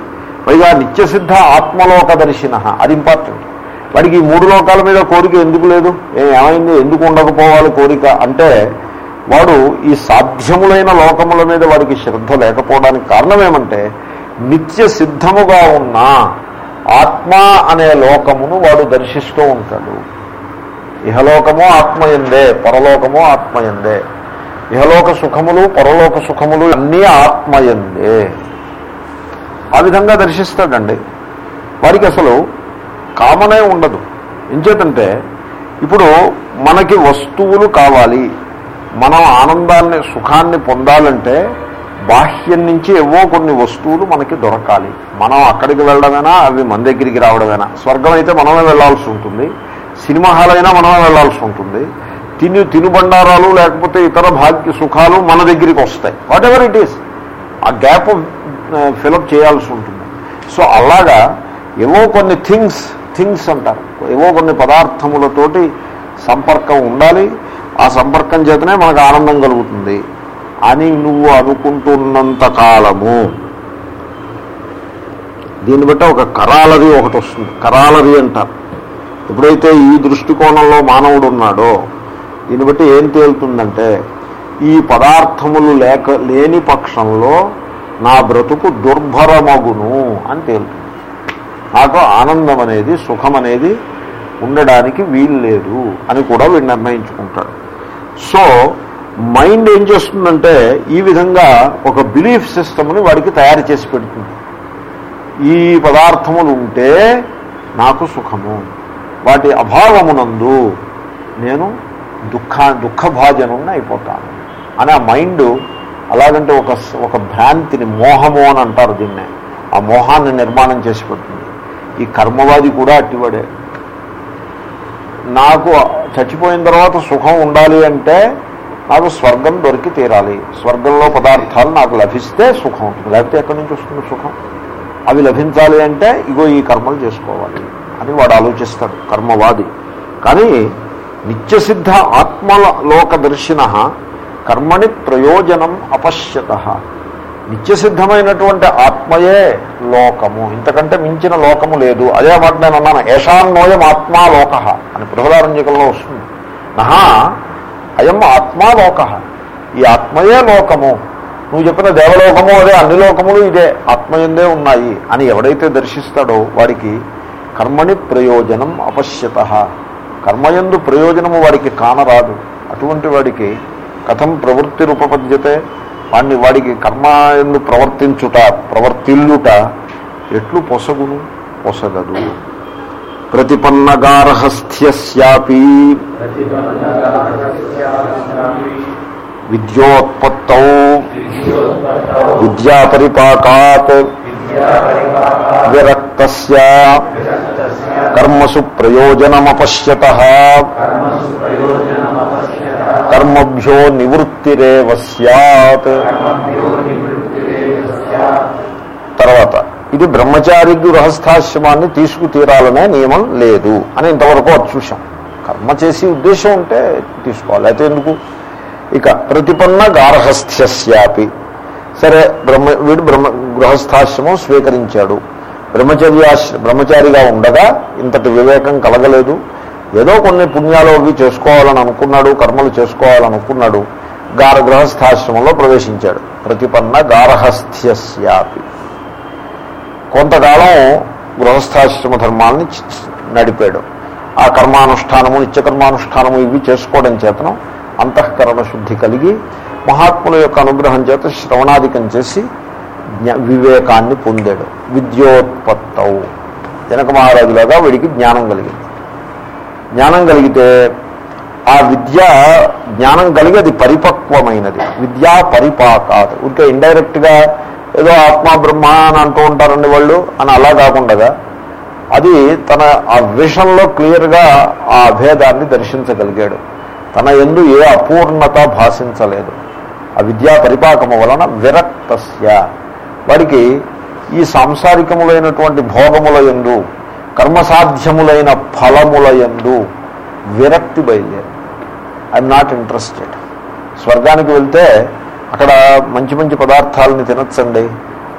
పైగా నిత్యసిద్ధ ఆత్మలోక దర్శిన అది ఇంపార్టెంట్ వాడికి ఈ మూడు లోకాల మీద కోరిక ఎందుకు లేదు? ఏమైంది? ఎందుకు ఉండకపోవాలి కోరిక? అంటే వాడు ఈ సాధ్యములైన లోకముల మీద వాడికి శ్రద్ధ లేకపోవడానికి కారణం ఏమంటే నిత్య సిద్ధముగా ఉన్న ఆత్మ అనే లోకమును వాడు దర్శిస్తూ ఉంటాడు. ఇహలోకము ఆత్మయందే పరలోకము ఆత్మయందే. ఇహలోక సుఖములు పరలోక సుఖములు అన్నీ ఆత్మయందే. ఆ విధంగా దర్శిస్తాడండి. వారికి అసలు కామనే ఉండదు. ఎంచేతంటే ఇప్పుడు మనకి వస్తువులు కావాలి. మనం ఆనందాన్ని సుఖాన్ని పొందాలంటే బాహ్యం నుంచి ఏవో కొన్ని వస్తువులు మనకి దొరకాలి. మనం అక్కడికి వెళ్ళడమేనా అవి మన దగ్గరికి రావడమేనా? స్వర్గం అయితే మనమే వెళ్ళాల్సి ఉంటుంది. సినిమా హాల్ అయినా మనమే వెళ్ళాల్సి ఉంటుంది. తిని తినుబండారాలు లేకపోతే ఇతర భాగ్య సుఖాలు మన దగ్గరికి వస్తాయి. వాట్ ఎవర్ ఇట్ ఈస్ ఆ గ్యాప్ ఫిలప్ చేయాల్సి ఉంటుంది. సో అలాగా ఏవో కొన్ని థింగ్స్ థింగ్స్ అంటారు. ఏవో కొన్ని పదార్థములతోటి సంపర్కం ఉండాలి. ఆ సంపర్కం చేతనే మనకు ఆనందం కలుగుతుంది. అని నువ్వు అనుకుంటున్నంత కాలము. దీన్ని బట్టి ఒక కరాలది ఒకటి వస్తుంది. కరాలది అంటారు. ఎప్పుడైతే ఈ దృష్టికోణంలో మానవుడు ఉన్నాడో దీన్ని బట్టి ఏం తేలుతుందంటే ఈ పదార్థములు లేక లేని పక్షంలో నా బ్రతుకు దుర్భరమగును అని తేలుతుంది. నాకు ఆనందం అనేది సుఖం అనేది ఉండడానికి వీలు లేదు అని కూడా వీడు నిర్ణయించుకుంటాడు. సో మైండ్ ఏం చేస్తుందంటే ఈ విధంగా ఒక బిలీఫ్ సిస్టమ్ని వాడికి తయారు చేసి పెడుతుంది. ఈ పదార్థములు ఉంటే నాకు సుఖము వాటి అభావమునందు నేను దుఃఖ దుఃఖభాజనుని అయిపోతాను. అని ఆ మైండ్ అలాగంటే ఒక ఒక భ్రాంతిని మోహము అని అంటారు దీన్నే. ఆ మోహాన్ని నిర్మాణం చేసి పెడుతుంది. ఈ కర్మవాది కూడా అట్టివాడే. నాకు చచ్చిపోయిన తర్వాత సుఖం ఉండాలి అంటే నాకు స్వర్గం దొరికి తీరాలి. స్వర్గంలో పదార్థాలు నాకు లభిస్తే సుఖం ఉంటుంది. లేకపోతే ఎక్కడి నుంచి వస్తుంది సుఖం? అవి లభించాలి అంటే ఇగో ఈ కర్మలు చేసుకోవాలి అని వాడు ఆలోచిస్తాడు కర్మవాది. కానీ నిత్యసిద్ధ ఆత్మలోక దర్శిన కర్మని ప్రయోజనం అపశ్యత. నిత్యసిద్ధమైనటువంటి ఆత్మయే లోకము. ఇంతకంటే మించిన లోకము లేదు. అదే మాట నేను అన్నాను. ఏషాన్నోయం ఆత్మాలోక అని బృహదారంజకంలో వస్తుంది. నహా అయం ఆత్మా లోక. ఈ ఆత్మయే లోకము. నువ్వు చెప్పిన దేవలోకము అదే అన్ని లోకములు ఇదే. ఆత్మయందే ఉన్నాయి అని ఎవడైతే దర్శిస్తాడో వాడికి కర్మని ప్రయోజనం అపశ్యత. కర్మయందు ప్రయోజనము వాడికి కానరాదు. అటువంటి వాడికి కథం ప్రవృత్తి రూపపద్యతే వాడిని వాడికి కర్మ ఎందు ప్రవర్తించుట ప్రవర్తిల్లుట ఎట్లు పొసగును? పొసగదు. ప్రతిపన్నగార్హస్థ్యస్యాపి విద్యోత్పత్తౌ. విద్యాపరిపాకాత్. విరక్త కర్మసు ప్రయోజనమపశ్యత కర్మభ్యో నివృత్తిరేవ సత్ తర్వాత ఇది బ్రహ్మచారి గృహస్థాశ్రమాన్ని తీసుకుతీరాలనే నియమం లేదు అని ఇంతవరకు అది చూశాం. కర్మ చేసి ఉద్దేశం ఉంటే తీసుకోవాలి. అయితే ఎందుకు? ఇక ప్రతిపన్న గార్హస్థ్యస్యాపి సరే బ్రహ్మ వీడు బ్రహ్మ గృహస్థాశ్రమం స్వీకరించాడు. బ్రహ్మచర్యాశ్ర బ్రహ్మచారిగా ఉండగా ఇంతటి వివేకం కలగలేదు. ఏదో కొన్ని పుణ్యాలు అవి చేసుకోవాలని అనుకున్నాడు కర్మలు చేసుకోవాలనుకున్నాడు గార గృహస్థాశ్రమంలో ప్రవేశించాడు. ప్రతిపన్న గార్హస్థ్యస్యాపి కొంతకాలం గృహస్థాశ్రమ ధర్మాలని నడిపాడు. ఆ కర్మానుష్ఠానము నిత్యకర్మానుష్ఠానము ఇవి చేసుకోవడం చేతను అంతఃకరణ శుద్ధి కలిగి మహాత్ముల యొక్క అనుగ్రహం చేత శ్రవణాధికం చేసి వివేకాన్ని పొందాడు. విద్యోత్పత్తవు. జనక మహారాజులాగా వీడికి జ్ఞానం కలిగింది. జ్ఞానం కలిగితే ఆ విద్య జ్ఞానం కలిగి అది పరిపక్వమైనది. విద్యా పరిపాకాత్. ఉంటే ఇండైరెక్ట్గా ఏదో ఆత్మ బ్రహ్మ అని అంటూ ఉంటారండి వాళ్ళు. అని అలా కాకుండా అది తన ఆ విషన్లో క్లియర్గా ఆ అభేదాన్ని దర్శించగలిగాడు. తన ఎందు ఏ అపూర్ణత భాషించలేదు. ఆ విద్యా పరిపాకము వలన విరక్తస్య. వాడికి ఈ సాంసారికములైనటువంటి భోగముల ఎందు కర్మసాధ్యములైన ఫలముల ఎందు విరక్తి బయలుదేరి ఐఎమ్ నాట్ ఇంట్రెస్టెడ్ స్వర్గానికి వెళ్తే అక్కడ మంచి మంచి పదార్థాలని తినచ్చండి.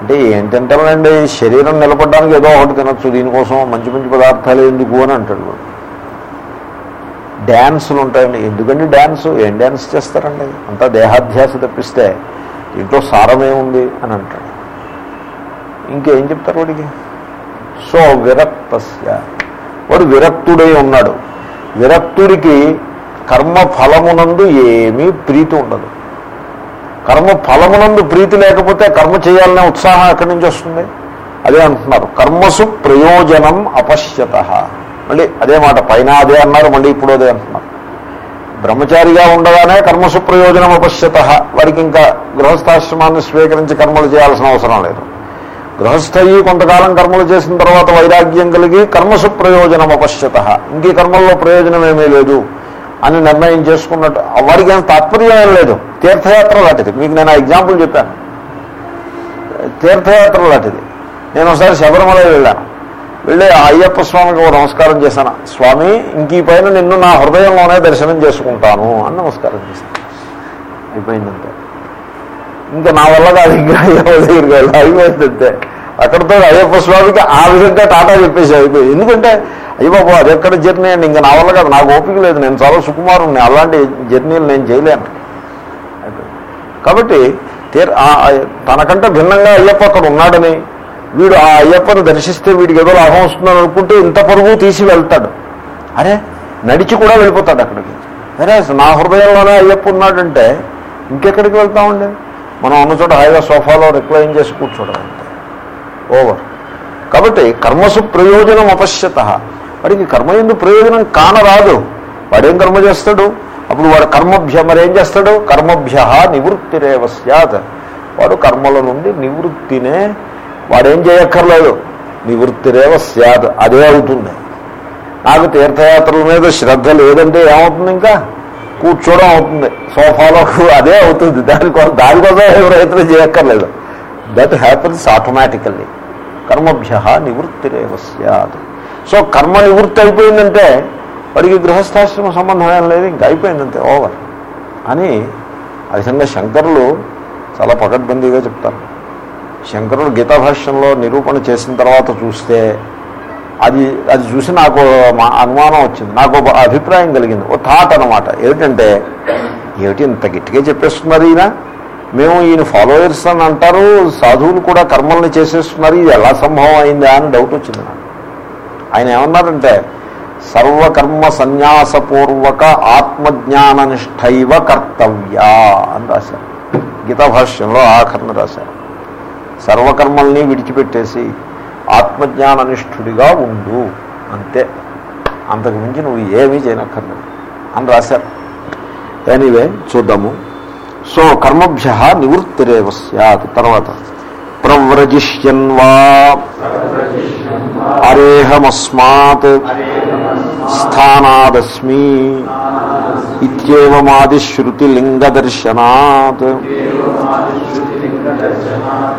అంటే ఏంటంటారండి శరీరం నిలబడడానికి ఏదో ఒకటి తినచ్చు. దీనికోసం మంచి మంచి పదార్థాలు ఎందుకు అని అంటాడు డ్యాన్సులు ఉంటాయండి. ఎందుకండి డ్యాన్సు? ఏం డ్యాన్స్ చేస్తారండి? అంతా దేహాధ్యాస తప్పిస్తే దీంట్లో సారమే ఉంది అని అంటాడు. ఇంకేం చెప్తారు వాడికి? సో విరక్తస్య వాడు విరక్తుడై ఉన్నాడు. విరక్తుడికి కర్మ ఫలమునందు ఏమీ ప్రీతి ఉండదు. కర్మ ఫలమునందు ప్రీతి లేకపోతే కర్మ చేయాలనే ఉత్సాహం ఎక్కడి నుంచి వస్తుంది? అదే అంటున్నారు. కర్మసు ప్రయోజనం అపశ్యత. మళ్ళీ అదే మాట పైన అదే అన్నారు మళ్ళీ ఇప్పుడు అదే అంటున్నారు. బ్రహ్మచారిగా ఉండగానే కర్మసు ప్రయోజనం అపశ్యత వారికి ఇంకా గృహస్థాశ్రమాన్ని స్వీకరించి కర్మలు చేయాల్సిన అవసరం లేదు. గృహస్థయి కొంతకాలం కర్మలు చేసిన తర్వాత వైరాగ్యం కలిగి కర్మసు ప్రయోజనం అపశ్యత ఇంక కర్మల్లో ప్రయోజనం ఏమీ లేదు అని నిర్ణయం చేసుకున్నట్టు. వారికి ఏం తాత్పర్యం ఏం లేదు. తీర్థయాత్ర లాంటిది. మీకు నేను ఎగ్జాంపుల్ చెప్పాను. తీర్థయాత్ర లాంటిది. నేను ఒకసారి శబరిమల వెళ్ళాను. వెళ్ళి ఆ అయ్యప్ప స్వామికి ఒక నమస్కారం చేశాను? స్వామి ఇంక ఈ పైన నిన్ను నా హృదయంలోనే దర్శనం చేసుకుంటాను అని నమస్కారం చేశాను అయిపోయిందంటే. ఇంకా నా వల్ల కాదు ఇంకా అయ్యప్ప దగ్గరికి వెళ్ళి అయిపోయిందంటే. అక్కడితో అయ్యప్ప స్వామికి ఆ విధంగా టాటా చెప్పేసి అయిపోయింది. ఎందుకంటే అయ్యబాబు అది ఎక్కడ జర్నీ అండి? ఇంకా నా వల్ల కాదు నాకు ఓపిక లేదు. నేను చాలా సుకుమారుని అలాంటి జర్నీలు నేను చేయలేను. కాబట్టి తనకంటే భిన్నంగా అయ్యప్ప అక్కడ ఉన్నాడని వీడు ఆ అయ్యప్పను దర్శిస్తే వీడికి ఏదో లాభం వస్తుందని అనుకుంటే ఇంత పరుగు తీసి వెళ్తాడు. అరే నడిచి కూడా వెళ్ళిపోతాడు అక్కడికి. అరే నా హృదయంలోనే అయ్యప్ప ఉన్నాడంటే ఇంకెక్కడికి వెళ్తామండి? మనం ఉన్న చోట హాయిగా సోఫాలో రిక్లైన్ చేసి కూర్చోవడం అంతే. ఓవర్. కాబట్టి కర్మసు ప్రయోజనం అపశ్యత. వాడికి కర్మ ఎందు ప్రయోజనం కానరాదు. వాడేం కర్మ చేస్తాడు? అప్పుడు వాడు కర్మభ్య మరి ఏం చేస్తాడు? కర్మభ్య నివృత్తిరేవ సత్ వాడు కర్మల నుండి నివృత్తినే వాడేం చేయక్కర్లేదు. నివృత్తిరేవ స్యాద్ అదే అవుతుంది. నాకు తీర్థయాత్రల మీద శ్రద్ధ లేదంటే ఏమవుతుంది ఇంకా? కూర్చోవడం అవుతుంది. సోఫాలో అదే అవుతుంది. దానికోసం దానికోసం ఏ ప్రయత్నం చేయక్కర్లేదు. దట్ హ్యాపన్స్ ఆటోమేటికల్లీ కర్మభ్య నివృత్తిరేవ సత్ సో కర్మ నివృత్తి అయిపోయిందంటే వాడికి గృహస్థాశ్రమ సంబంధం ఏం లేదు. ఇంకా అయిపోయిందంతే ఓవర్. అని ఆ విధంగా శంకరులు చాలా పకడ్బందీగా చెప్తారు. శంకరుడు గీతా భాష్యంలో నిరూపణ చేసిన తర్వాత చూస్తే అది అది చూసి నాకు మా అనుమానం వచ్చింది. నాకు ఒక అభిప్రాయం కలిగింది. ఓ థాట్ అనమాట ఏమిటంటే ఏమిటి ఇంత గట్టిగా చెప్పేస్తున్నారు ఈయన? మేము ఈయన ఫాలోయర్స్ అని అంటారు సాధువులు కూడా కర్మల్ని చేసేస్తున్నారు ఇది ఎలా సంభవం అయిందా అని డౌట్ వచ్చింది నాకు. ఆయన ఏమన్నారంటే సర్వకర్మ సన్యాసపూర్వక ఆత్మజ్ఞాననిష్టైవ కర్తవ్య అని రాశారు. గీతా భాష్యంలో ఆఖరణ రాశారు. సర్వకర్మల్ని విడిచిపెట్టేసి ఆత్మజ్ఞాననిష్ఠుడిగా ఉండు. అంతే. అంతకు మించి నువ్వు ఏమీ చేయనక్కర్లేదు అని రాశారు. ఎనీవే చూద్దాము. సో కర్మభ్య నివృత్తిరేవ సత్. తర్వాత ప్రవ్రజిష్యన్వా. అరేహమస్మాత్ స్థానాదస్మి ఇత్యేవమాదిశ్రుతిలింగదర్శనాత్.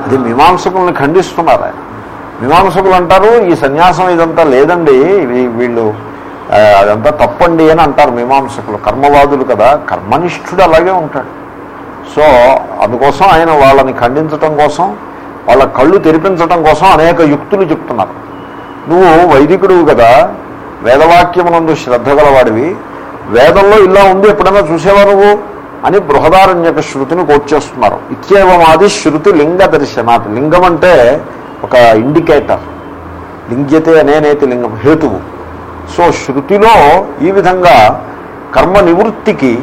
ఇది మీమాంసకుల్ని ఖండిస్తున్నారు. ఆయన మీమాంసకులు అంటారు ఈ సన్యాసం ఇదంతా లేదండి వీళ్ళు అదంతా తప్పండి అని అంటారు మీమాంసకులు. కర్మవాదులు కదా కర్మనిష్ఠుడు అలాగే ఉంటాడు. సో అందుకోసం ఆయన వాళ్ళని ఖండించటం కోసం వాళ్ళ కళ్ళు తెరిపించటం కోసం అనేక యుక్తులు చెప్తున్నారు. నువ్వు వైదికుడు కదా వేదవాక్యమునందు శ్రద్ధ గలవాడివి. వేదంలో ఇలా ఉంది ఎప్పుడైనా చూసేవా నువ్వు? అని బృహదారణ్యక శృతిని కోర్చేస్తున్నారు ఇత్యేవమాది శృతి లింగ దర్శనాత్ లింగం అంటే ఒక ఇండికేటర్ లింగ్యతే అనేనేతి లింగం హేతువు. సో శృతిలో ఈ విధంగా కర్మ నివృత్తికి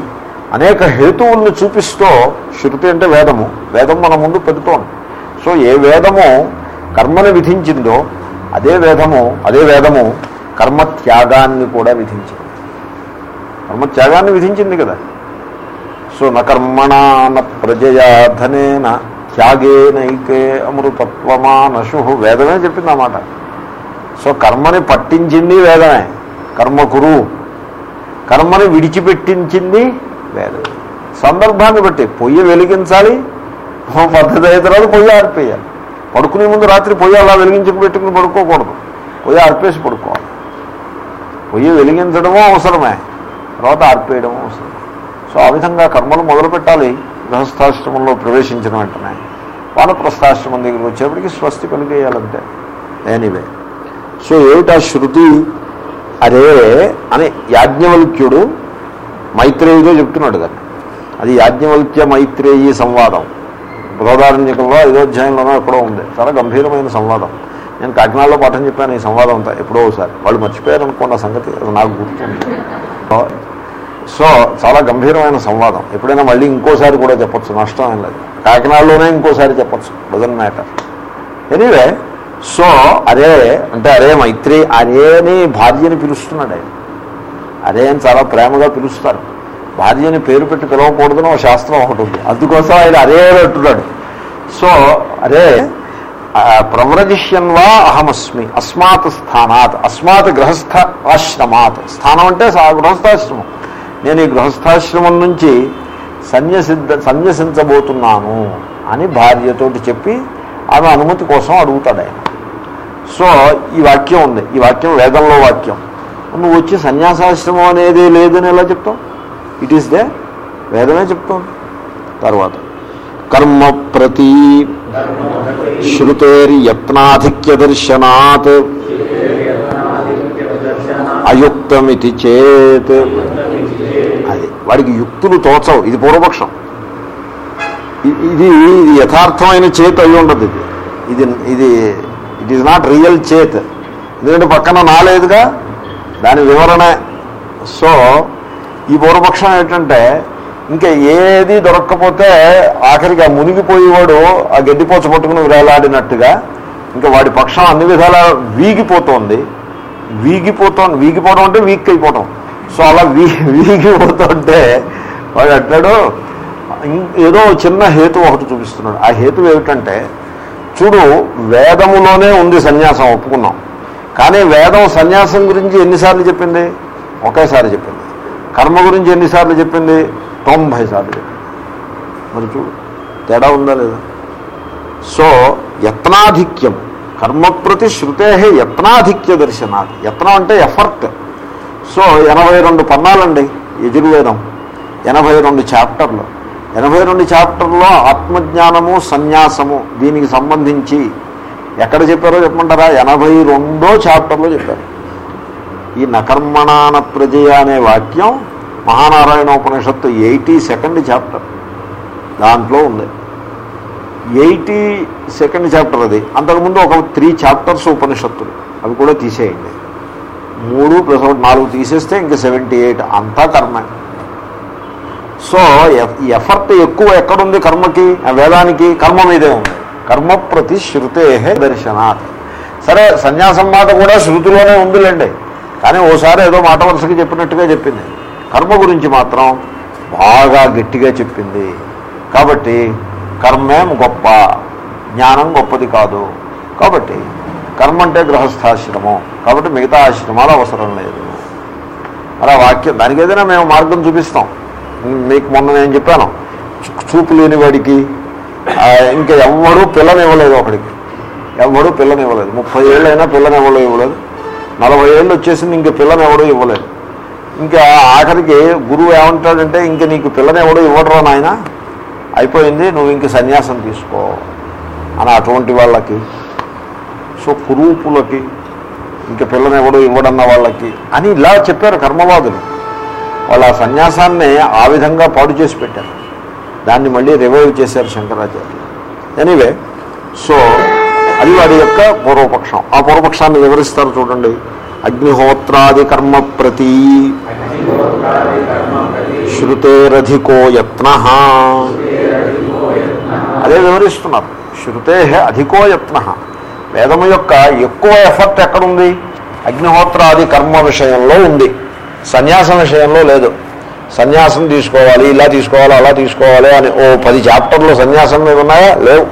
అనేక హేతువులను చూపిస్తూ శృతి అంటే వేదము. వేదం మన ముందు పెడుతోంది. సో ఏ వేదము కర్మని విధించిందో అదే వేదము అదే వేదము కర్మ త్యాగాన్ని కూడా విధించింది. కర్మ త్యాగాన్ని విధించింది కదా. సో నకర్మణ న ప్రజయా ధనేన త్యాగే నైకే అమృతత్వమానశు వేదమే చెప్పింది అన్నమాట సో కర్మని పట్టించింది వేదమే. కర్మకురు. కర్మని విడిచిపెట్టించింది వేదమే. సందర్భాన్ని బట్టి పొయ్యి వెలిగించాలి పద్ధతి అయిన తర్వాత పొయ్యి ఆర్పేయాలి. పడుకునే ముందు రాత్రి పొయ్యి అలా వెలిగించి పెట్టుకుని పడుకోకూడదు. పొయ్యి ఆర్పేసి పడుకోవాలి. పొయ్యి వెలిగించడమో అవసరమే. తర్వాత ఆర్పేయడమో అవసరం. సో ఆ విధంగా కర్మలు మొదలు పెట్టాలి గృహస్థాశ్రమంలో ప్రవేశించిన వెంటనే వానప్రస్థాశ్రమం దగ్గరికి వచ్చేప్పటికి స్వస్తి కలిగేయాలంటే ఎనీవే సో ఏమిటా శృతి? అరే అని యాజ్ఞవల్క్యుడు మైత్రేయిలో చెప్తున్నాడు కదా అది యాజ్ఞవల్క్య మైత్రేయి సంవాదం. బృహదారణ్యకంలో ఐదోధ్యాయంలోనో ఎక్కడో ఉంది. చాలా గంభీరమైన సంవాదం. నేను కాకినాడలో పాఠం చెప్పాను ఈ సంవాదం అంతా. ఎప్పుడో ఒకసారి. వాళ్ళు మర్చిపోయారు అనుకున్న సంగతి. అది నాకు గుర్తుంది. సో చాలా గంభీరమైన సంవాదం. ఎప్పుడైనా మళ్ళీ ఇంకోసారి కూడా చెప్పచ్చు. నష్టం ఏం లేదు. కాకినాడలోనే ఇంకోసారి చెప్పచ్చు. డజన్ మ్యాటర్ ఎనీవే సో అరే అంటే అరే మైత్రి అరే అని భార్యని పిలుస్తున్నాడు ఆయన. అరే అని చాలా ప్రేమగా పిలుస్తారు. భార్యని పేరు పెట్టి పిలవకూడదని ఒక శాస్త్రం ఒకటి ఉంది. అందుకోసం ఆయన అరే అంటున్నాడు. సో అరే ప్రవ్రజిష్యన్ వా అహమస్మి అస్మాత్ స్థానాత్ అస్మాత్ గృహస్థ ఆశ్రమాత్ స్థానం అంటే గృహస్థాశ్రమం. నేను ఈ గృహస్థాశ్రమం నుంచి సన్యసిద్ధ సన్యసించబోతున్నాను అని భార్యతోటి చెప్పి ఆమె అనుమతి కోసం అడుగుతాడు ఆయన. సో ఈ వాక్యం ఉంది. ఈ వాక్యం వేదంలో వాక్యం. నువ్వు వచ్చి సన్యాసాశ్రమం అనేది లేదని ఎలా చెప్తావు? ఇట్ ఈస్ దే వేదమే చెప్తాం తర్వాత. కర్మ ప్రతి శ్రుతేర్యత్నాధిక్య దర్శనాత్. అయుక్తమితి చేత్. వాడికి యుక్తులు తోచవు. ఇది పూర్వపక్షం. ఇది ఇది యథార్థమైన చేత్ అయి ఉండదు ఇది. ఇది ఇది ఇట్ ఈజ్ నాట్ రియల్ చేత్. ఎందుకంటే పక్కన నాలేదుగా దాని వివరణే. సో ఈ పూర్వపక్షం ఏంటంటే ఇంకా ఏది దొరక్కపోతే ఆఖరికి ఆ మునిగిపోయేవాడు ఆ గడ్డిపోచ పట్టుకుని వేలాడినట్టుగా ఇంకా వాడి పక్షం అన్ని విధాలా వీగిపోతోంది. వీగిపోతోంది. వీగిపోవడం అంటే వీక్ అయిపోవడం. సో అలా వీ వీగిపోతుంటే వాడు అంటాడు ఇం- ఏదో చిన్న హేతు ఒకటి చూపిస్తున్నాడు. ఆ హేతు ఏమిటంటే చూడు వేదములోనే ఉంది సన్యాసం ఒప్పుకున్నాం. కానీ వేదం సన్యాసం గురించి ఎన్నిసార్లు చెప్పింది? ఒకేసారి చెప్పింది. కర్మ గురించి ఎన్నిసార్లు చెప్పింది? తొంభై సార్లు చెప్పింది. మరి చూడు తేడా ఉందా లేదా? సో యత్నాధిక్యం. కర్మ ప్రతి శృతే యత్నాధిక్య దర్శనాలు యత్నం అంటే ఎఫర్ట్ సో ఎనభై రెండు పన్నాలండి యజుర్వేదం. ఎనభై రెండు చాప్టర్లు. ఎనభై రెండు చాప్టర్లో ఆత్మజ్ఞానము సన్యాసము దీనికి సంబంధించి ఎక్కడ చెప్పారో చెప్పమంటారా? ఎనభై రెండో చాప్టర్లో చెప్పారు. ఈ నకర్మణాన ప్రజయ అనే వాక్యం మహానారాయణ ఉపనిషత్తు ఎయిటీ సెకండ్ చాప్టర్ దాంట్లో ఉంది. ఎయిటీ సెకండ్ చాప్టర్ అది. అంతకుముందు ఒక త్రీ చాప్టర్స్ ఉపనిషత్తులు. అవి కూడా తీసేయండి. మూడు ప్లస్ ఒకటి నాలుగు తీసేస్తే ఇంక సెవెంటీ ఎయిట్ అంతా కర్మ. సో ఎఫర్ట్ ఎక్కువ ఎక్కడుంది కర్మకి? ఆ వేదానికి? కర్మ మీదే ఉంది. కర్మ ప్రతి శృతే దర్శనాత్. సరే సన్యాసం మాట కూడా శృతిలోనే ఉందిలేండి. కానీ ఓసారి ఏదో మాట వరుసకి చెప్పినట్టుగా చెప్పింది. కర్మ గురించి మాత్రం బాగా గట్టిగా చెప్పింది. కాబట్టి కర్మేం గొప్ప జ్ఞానం గొప్పది కాదు. కాబట్టి కర్మ అంటే గృహస్థాశ్రమం. కాబట్టి మిగతా ఆశ్రమాలు అవసరం లేదు. మరి ఆ వాక్యం దానికి ఏదైనా మేము మార్గం చూపిస్తాం. మీకు మొన్న నేను చెప్పాను చూపు లేని వాడికి ఇంకా ఎవ్వడూ పిల్లనివ్వలేదు ఒకడికి. ఎవ్వడూ పిల్లనివ్వలేదు ముప్పై ఏళ్ళైనా పిల్లనివ్వలేదు ఇవ్వలేదు. నలభై ఏళ్ళు వచ్చేసింది ఇంక పిల్లనెవడో ఇవ్వలేదు. ఇంకా ఆఖరికి గురువు ఏమంటాడంటే ఇంక నీకు పిల్లనెవడో ఇవ్వడరా నాయన? అయిపోయింది నువ్వు ఇంక సన్యాసం తీసుకో. అని అటువంటి వాళ్ళకి సో కురూపులకి పిల్లలను ఎవడో ఇవ్వడన్న వాళ్ళకి అని ఇలా చెప్పారు కర్మవాదులు. వాళ్ళు ఆ సన్యాసాన్ని ఆ విధంగా పాడు చేసి పెట్టారు. దాన్ని మళ్ళీ రివైవ్ చేశారు శంకరాచార్య ఎనీవే సో అది వాడి యొక్క పూర్వపక్షం. ఆ పూర్వపక్షాన్ని వివరిస్తారు చూడండి. అగ్నిహోత్రాది కర్మ ప్రతి. శృతేరధికో యత్న. అదే వివరిస్తున్నారు. శృతే అధికో యత్న. వేదము యొక్క ఎక్కువ ఎఫర్ట్ ఎక్కడుంది? అగ్నిహోత్రాది కర్మ విషయంలో ఉంది. సన్యాసం విషయంలో లేదు. సన్యాసం తీసుకోవాలి ఇలా తీసుకోవాలి అలా తీసుకోవాలి అని ఓ పది చాప్టర్లు సన్యాసం మీద ఉన్నాయా? లేవు.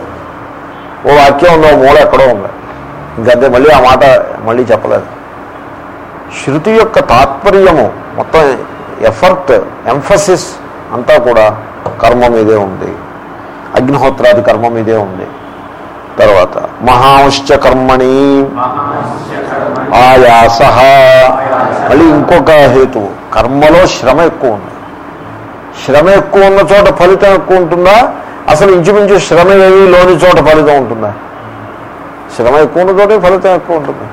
ఓ వాక్యం ఉందో మూల ఎక్కడో ఉంది. ఇంకంతే మళ్ళీ ఆ మాట మళ్ళీ చెప్పలేదు. శృతి యొక్క తాత్పర్యము మొత్తం ఎఫర్ట్ ఎంఫసిస్ అంతా కూడా కర్మ మీదే ఉంది. అగ్నిహోత్రాది కర్మ మీదే ఉంది. తర్వాత మహాంశ్చ కర్మణి ఆయాస. మళ్ళీ ఇంకొక హేతు కర్మలో శ్రమ ఎక్కువ ఉంది. శ్రమ ఎక్కువ ఉన్న చోట ఫలితం ఎక్కువ ఉంటుందా? అసలు ఇంచుమించు శ్రమ ఏమి లోని చోట ఫలితం ఉంటుందా? శ్రమ ఎక్కువ ఉన్న చోటే ఫలితం ఎక్కువ ఉంటుంది.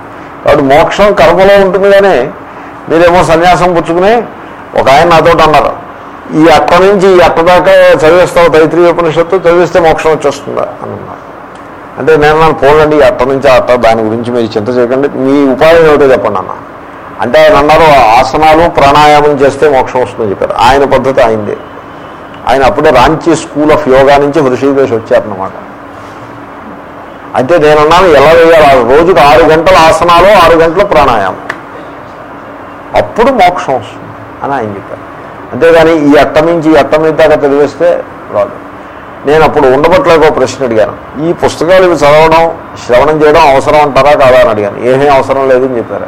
కాబట్టి మోక్షం కర్మలో ఉంటుంది కానీ మీరేమో సన్యాసం పుచ్చుకుని ఒక ఆయన నాతో అన్నారు ఈ అట్ట నుంచి ఈ అట్ట దాకా చదివేస్తావు తైత్రీయ ఉపనిషత్తు చదివిస్తే మోక్షం వచ్చేస్తుందా? అని అన్నారు. అంటే నేను నన్ను పోలండి ఈ అట్ట నుంచి అట్ట దాని గురించి మీరు చింత చేయకండి. మీ ఉపాయం ఏమిటో చెప్పండి అన్న. అంటే ఆయన అన్నారు ఆసనాలు ప్రాణాయామం చేస్తే మోక్షం వస్తుందని చెప్పారు. ఆయన పద్ధతి ఆయనది ఆయన అప్పుడే రాంచీ స్కూల్ ఆఫ్ యోగా నుంచి హృషికేశ్ వచ్చారనమాట అయితే నేను అన్నాను ఎలా వేయాలి రోజుకు ఆరు గంటల ఆసనాలు ఆరు గంటల ప్రాణాయామం. అప్పుడు మోక్షం వస్తుంది అని ఆయన చెప్పారు. అంతేగాని ఈ అట్ట నుంచి ఈ అట్ట మీద దాకా చదివేస్తే రాదు. నేను అప్పుడు ఉండబట్లేక ఒక ప్రశ్న అడిగాను. ఈ పుస్తకాలు ఇవి చదవడం శ్రవణం చేయడం అవసరం అంటారా కాదా అని అడిగాను. ఏమీ అవసరం లేదని చెప్పారు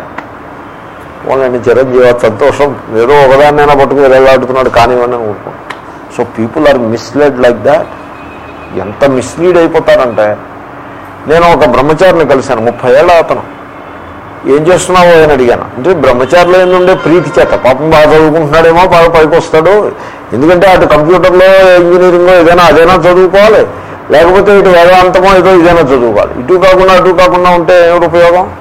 వాళ్ళని చిరంజీవి సంతోషం. ఏదో ఒకదాన్నైనా పట్టుకుని వెళ్ళాడుతున్నాడు కానివ్వండి అని so people are misled like that ఎంత మిస్లీడ్ అయిపోతారంటే నేను ఒక బ్రహ్మచారిని కలిశాను ముప్పై ఏళ్ళ అతను. ఏం చేస్తున్నావు అని అడిగాను. అంటే బ్రహ్మచారిలో ఉండే ప్రీతి చేత. పాపం బాగా చదువుకుంటున్నాడేమో బాగా పైకి వస్తాడు. ఎందుకంటే అటు కంప్యూటర్లో ఇంజనీరింగో ఏదైనా అదైనా చదువుకోవాలి. లేకపోతే ఇటు వేదాంతమో ఏదో ఇదైనా చదువుకోవాలి. ఇటు కాకుండా అటు కాకుండా ఉంటే ఏమిటి ఉపయోగం?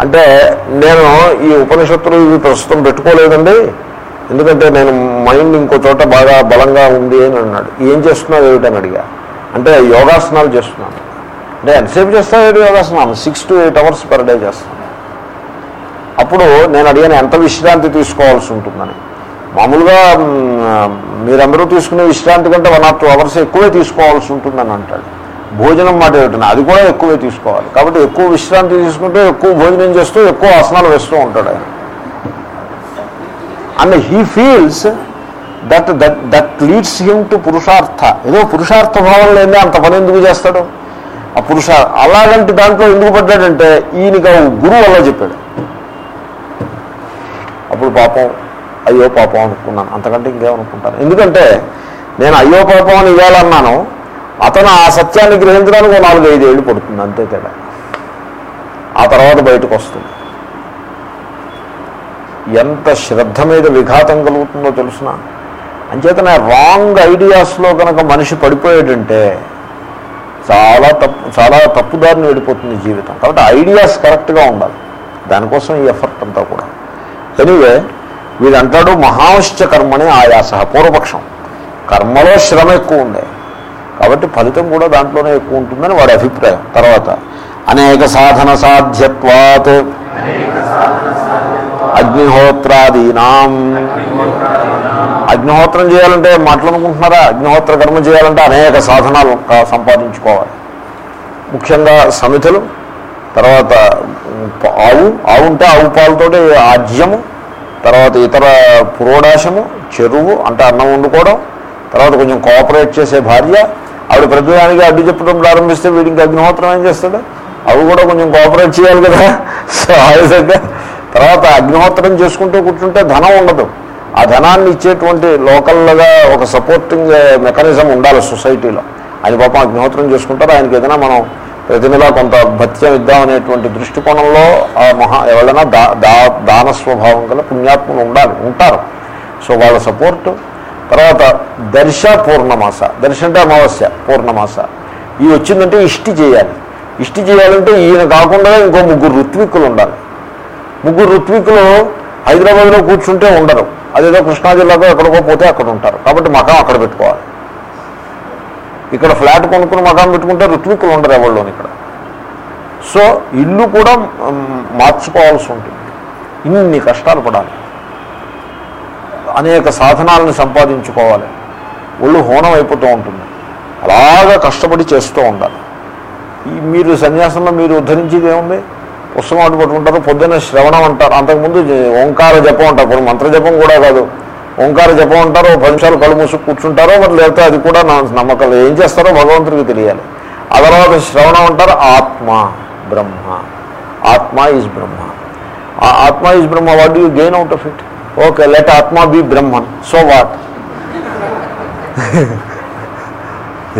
అంటే నేను ఈ ఉపనిషత్తులు ఇవి ప్రస్తుతం పెట్టుకోలేదండి. ఎందుకంటే నేను మైండ్ ఇంకో చోట బాగా బలంగా ఉంది అని అన్నాడు. ఏం చేస్తున్నావు ఏమిటని అడిగా. అంటే యోగాసనాలు చేస్తున్నాను. అంటే ఎంతసేపు చేస్తావు యోగాసనాలు? Six to eight hours per day చేస్తాను. అప్పుడు నేను అడిగాను ఎంత విశ్రాంతి తీసుకోవాల్సి ఉంటుందని. మామూలుగా మీరందరూ తీసుకునే విశ్రాంతి కంటే వన్ ఆర్ టూ అవర్స్ ఎక్కువే తీసుకోవాల్సి ఉంటుందని అంటాడు. భోజనం మాట ఏమిటన్నా అది కూడా ఎక్కువే తీసుకోవాలి. కాబట్టి ఎక్కువ విశ్రాంతి తీసుకుంటే ఎక్కువ భోజనం చేస్తూ ఎక్కువ ఆసనాలు వేస్తూ ఉంటాడు ఆయన. And he feels that that that leads him to పురుషార్థ. ఏదో పురుషార్థ భావం లేదా అంత పని ఎందుకు చేస్తాడు? ఆ పురుష అలాగంటే దాంట్లో ఎందుకు పడ్డాడంటే ఈయనకి గురువు అలా చెప్పాడు. అప్పుడు పాపం అయ్యో పాపం అనుకున్నాను. అంతకంటే ఇంకేమనుకుంటాను? ఎందుకంటే నేను అయ్యో పాపం అని ఇవ్వాలన్నాను. అతను ఆ సత్యాన్ని గ్రహించడానికి నాలుగు ఐదు ఏళ్ళు పడుతుంది. అంతే తేడా. ఆ తర్వాత బయటకు వస్తుంది. ఎంత శ్రద్ధ మీద విఘాతం కలుగుతుందో తెలుసిన? అంచేతనే రాంగ్ ఐడియాస్లో కనుక మనిషి పడిపోయాడంటే చాలా తప్పు చాలా తప్పుదారిని వెళ్ళిపోతుంది జీవితం. కాబట్టి ఐడియాస్ కరెక్ట్గా ఉండాలి. దానికోసం ఈ ఎఫర్ట్ అంతా కూడా. ఎనీవే వీడంటాడు మహాంశ్చ కర్మని ఆయాస పూర్వపక్షం. కర్మలో శ్రమ ఎక్కువ ఉండే. కాబట్టి ఫలితం కూడా దాంట్లోనే ఎక్కువ ఉంటుందని వాడి అభిప్రాయం. తర్వాత అనేక సాధన సాధ్యత్వాత్ అగ్నిహోత్రాదీనాం. అగ్నిహోత్రం చేయాలంటే మాట్లాడుకుంటున్నారా? అగ్నిహోత్ర కర్మ చేయాలంటే అనేక సాధనాలు సంపాదించుకోవాలి. ముఖ్యంగా సమితులు తర్వాత ఆవు ఆవు ఉంటే ఆవు పాలతోటి ఆజ్యము తర్వాత ఇతర పురోడాశము చెరువు అంటే అన్నం వండుకోవడం తర్వాత కొంచెం కోఆపరేట్ చేసే భార్య ఆవిడ ప్రతిదానికి అడ్డు చెప్పడం ప్రారంభిస్తే వీడికి అగ్నిహోత్రం ఏం చేస్తాడు? అవి కూడా కొంచెం కోఆపరేట్ చేయాలి కదా సో ఆ విధంగా తర్వాత అగ్నిహోత్రం చేసుకుంటూ కూర్చుంటే ధనం ఉండదు. ఆ ధనాన్ని ఇచ్చేటువంటి లోకల్గా ఒక సపోర్టింగ్ మెకానిజం eh, ఉండాలి సొసైటీలో ఆయన పాపం అగ్నిహోత్రం చేసుకుంటారు ఆయనకి ఏదైనా మనం ప్రతి నెల కొంత భత్యం ఇద్దాం అనేటువంటి దృష్టికోణంలో ఆ మహా ఎవరైనా దా దా దాన స్వభావం గల పుణ్యాత్ములు ఉండాలి ఉంటారు. సో వాళ్ళ సపోర్టు. తర్వాత దర్శ పూర్ణమాస. దర్శ అంటే అమావాస్య పూర్ణమాస. ఈ వచ్చిందంటే ఇష్టి చేయాలి. ఇష్టి చేయాలంటే ఈయన కాకుండా ఇంకో ముగ్గురు ఋత్విక్కులు ఉండాలి. ముగ్గురు ఋత్విక్కులు హైదరాబాద్లో కూర్చుంటే ఉండరు. అదేదో కృష్ణా జిల్లాలో ఎక్కడికో పోతే అక్కడ ఉంటారు. కాబట్టి మకం అక్కడ పెట్టుకోవాలి. ఇక్కడ ఫ్లాట్ కొనుక్కుని మకాం పెట్టుకుంటే ఋత్వికులు ఉండరు ఎవరిలోని ఇక్కడ. సో ఇల్లు కూడా మార్చుకోవాల్సి ఉంటుంది. ఇన్ని కష్టాలు పడాలి. అనేక సాధనాలను సంపాదించుకోవాలి. ఒళ్ళు హోనం అయిపోతూ ఉంటుంది. అలాగా కష్టపడి చేస్తూ ఉండాలి. ఈ మీరు సన్యాసంలో మీరు ఉద్ధరించేది ఏముంది? పుస్తకం అటు పట్టుకుంటారు పొద్దున్న శ్రవణం అంటారు. అంతకుముందు ఓంకార జపం అంటారు. మంత్ర జపం కూడా కాదు. ఓంకార జపం అంటారో ఓ పది నిమిషాలు కళ్ళు కూర్చుంటారో మరి లేకపోతే అది కూడా నా నమ్మకం ఏం చేస్తారో భగవంతుడికి తెలియాలి. ఆ తర్వాత శ్రవణం అంటారు ఆత్మ బ్రహ్మ. ఆత్మ ఈజ్ బ్రహ్మ. ఆ atma is Brahma what you gain out of it? Okay let atma be Brahman. So what?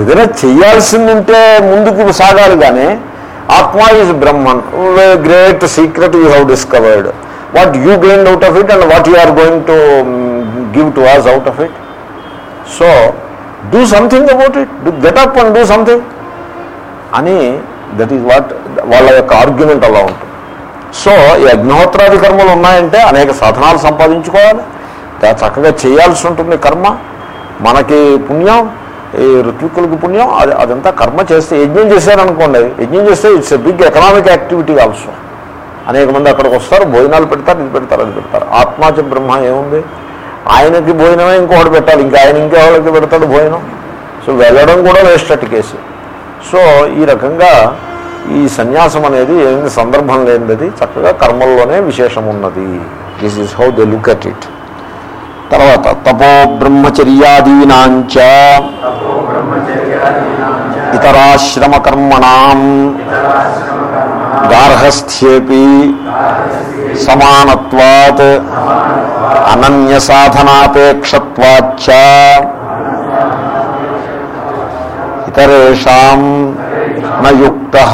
ఏదైనా చేయాల్సిందంటే ముందుకు సాగాలి కానీ atma is Brahman. Great secret you have discovered what you gain out of it and what you are going to give to was out of it so do something about it do get up and do something అని that is what వాళ్ళ యొక్క argument అలా ఉంటుంది. So ఈ అగ్నిహోత్రాది కర్మలు ఉన్నాయంటే అనేక సాధనాలు సంపాదించుకోవాలి. చక్కగా చేయాల్సి ఉంటుంది కర్మ. మనకి పుణ్యం ఈ ఋత్వికులకు పుణ్యం అది అదంతా కర్మ చేస్తే యజ్ఞం చేశారనుకోండి యజ్ఞం చేస్తే it's a big economic activity also అనేక మంది అక్కడికి వస్తారు భోజనాలు పెడతారు ఇది పెడతారు అది పెడతారు. ఆత్మాచ బ్రహ్మ ఏముంది? ఆయనకి భోజనమే ఇంకొకటి పెట్టాలి. ఇంకా ఆయన ఇంకెవరికి పెడతాడు భోజనం. సో వెళ్ళడం కూడా వేస్ట్ కేసు. సో ఈ రకంగా ఈ సన్యాసం అనేది ఏమి సందర్భం లేనిది చక్కగా కర్మల్లోనే విశేషం ఉన్నది this is how they look at it తర్వాత తపో బ్రహ్మచర్యాదీనాంచ ఇతరాశ్రమ गार्हस्थ्येपि समानत्वात् अनन्यसाधनापेक्षत्वाच्च। न युक्तः।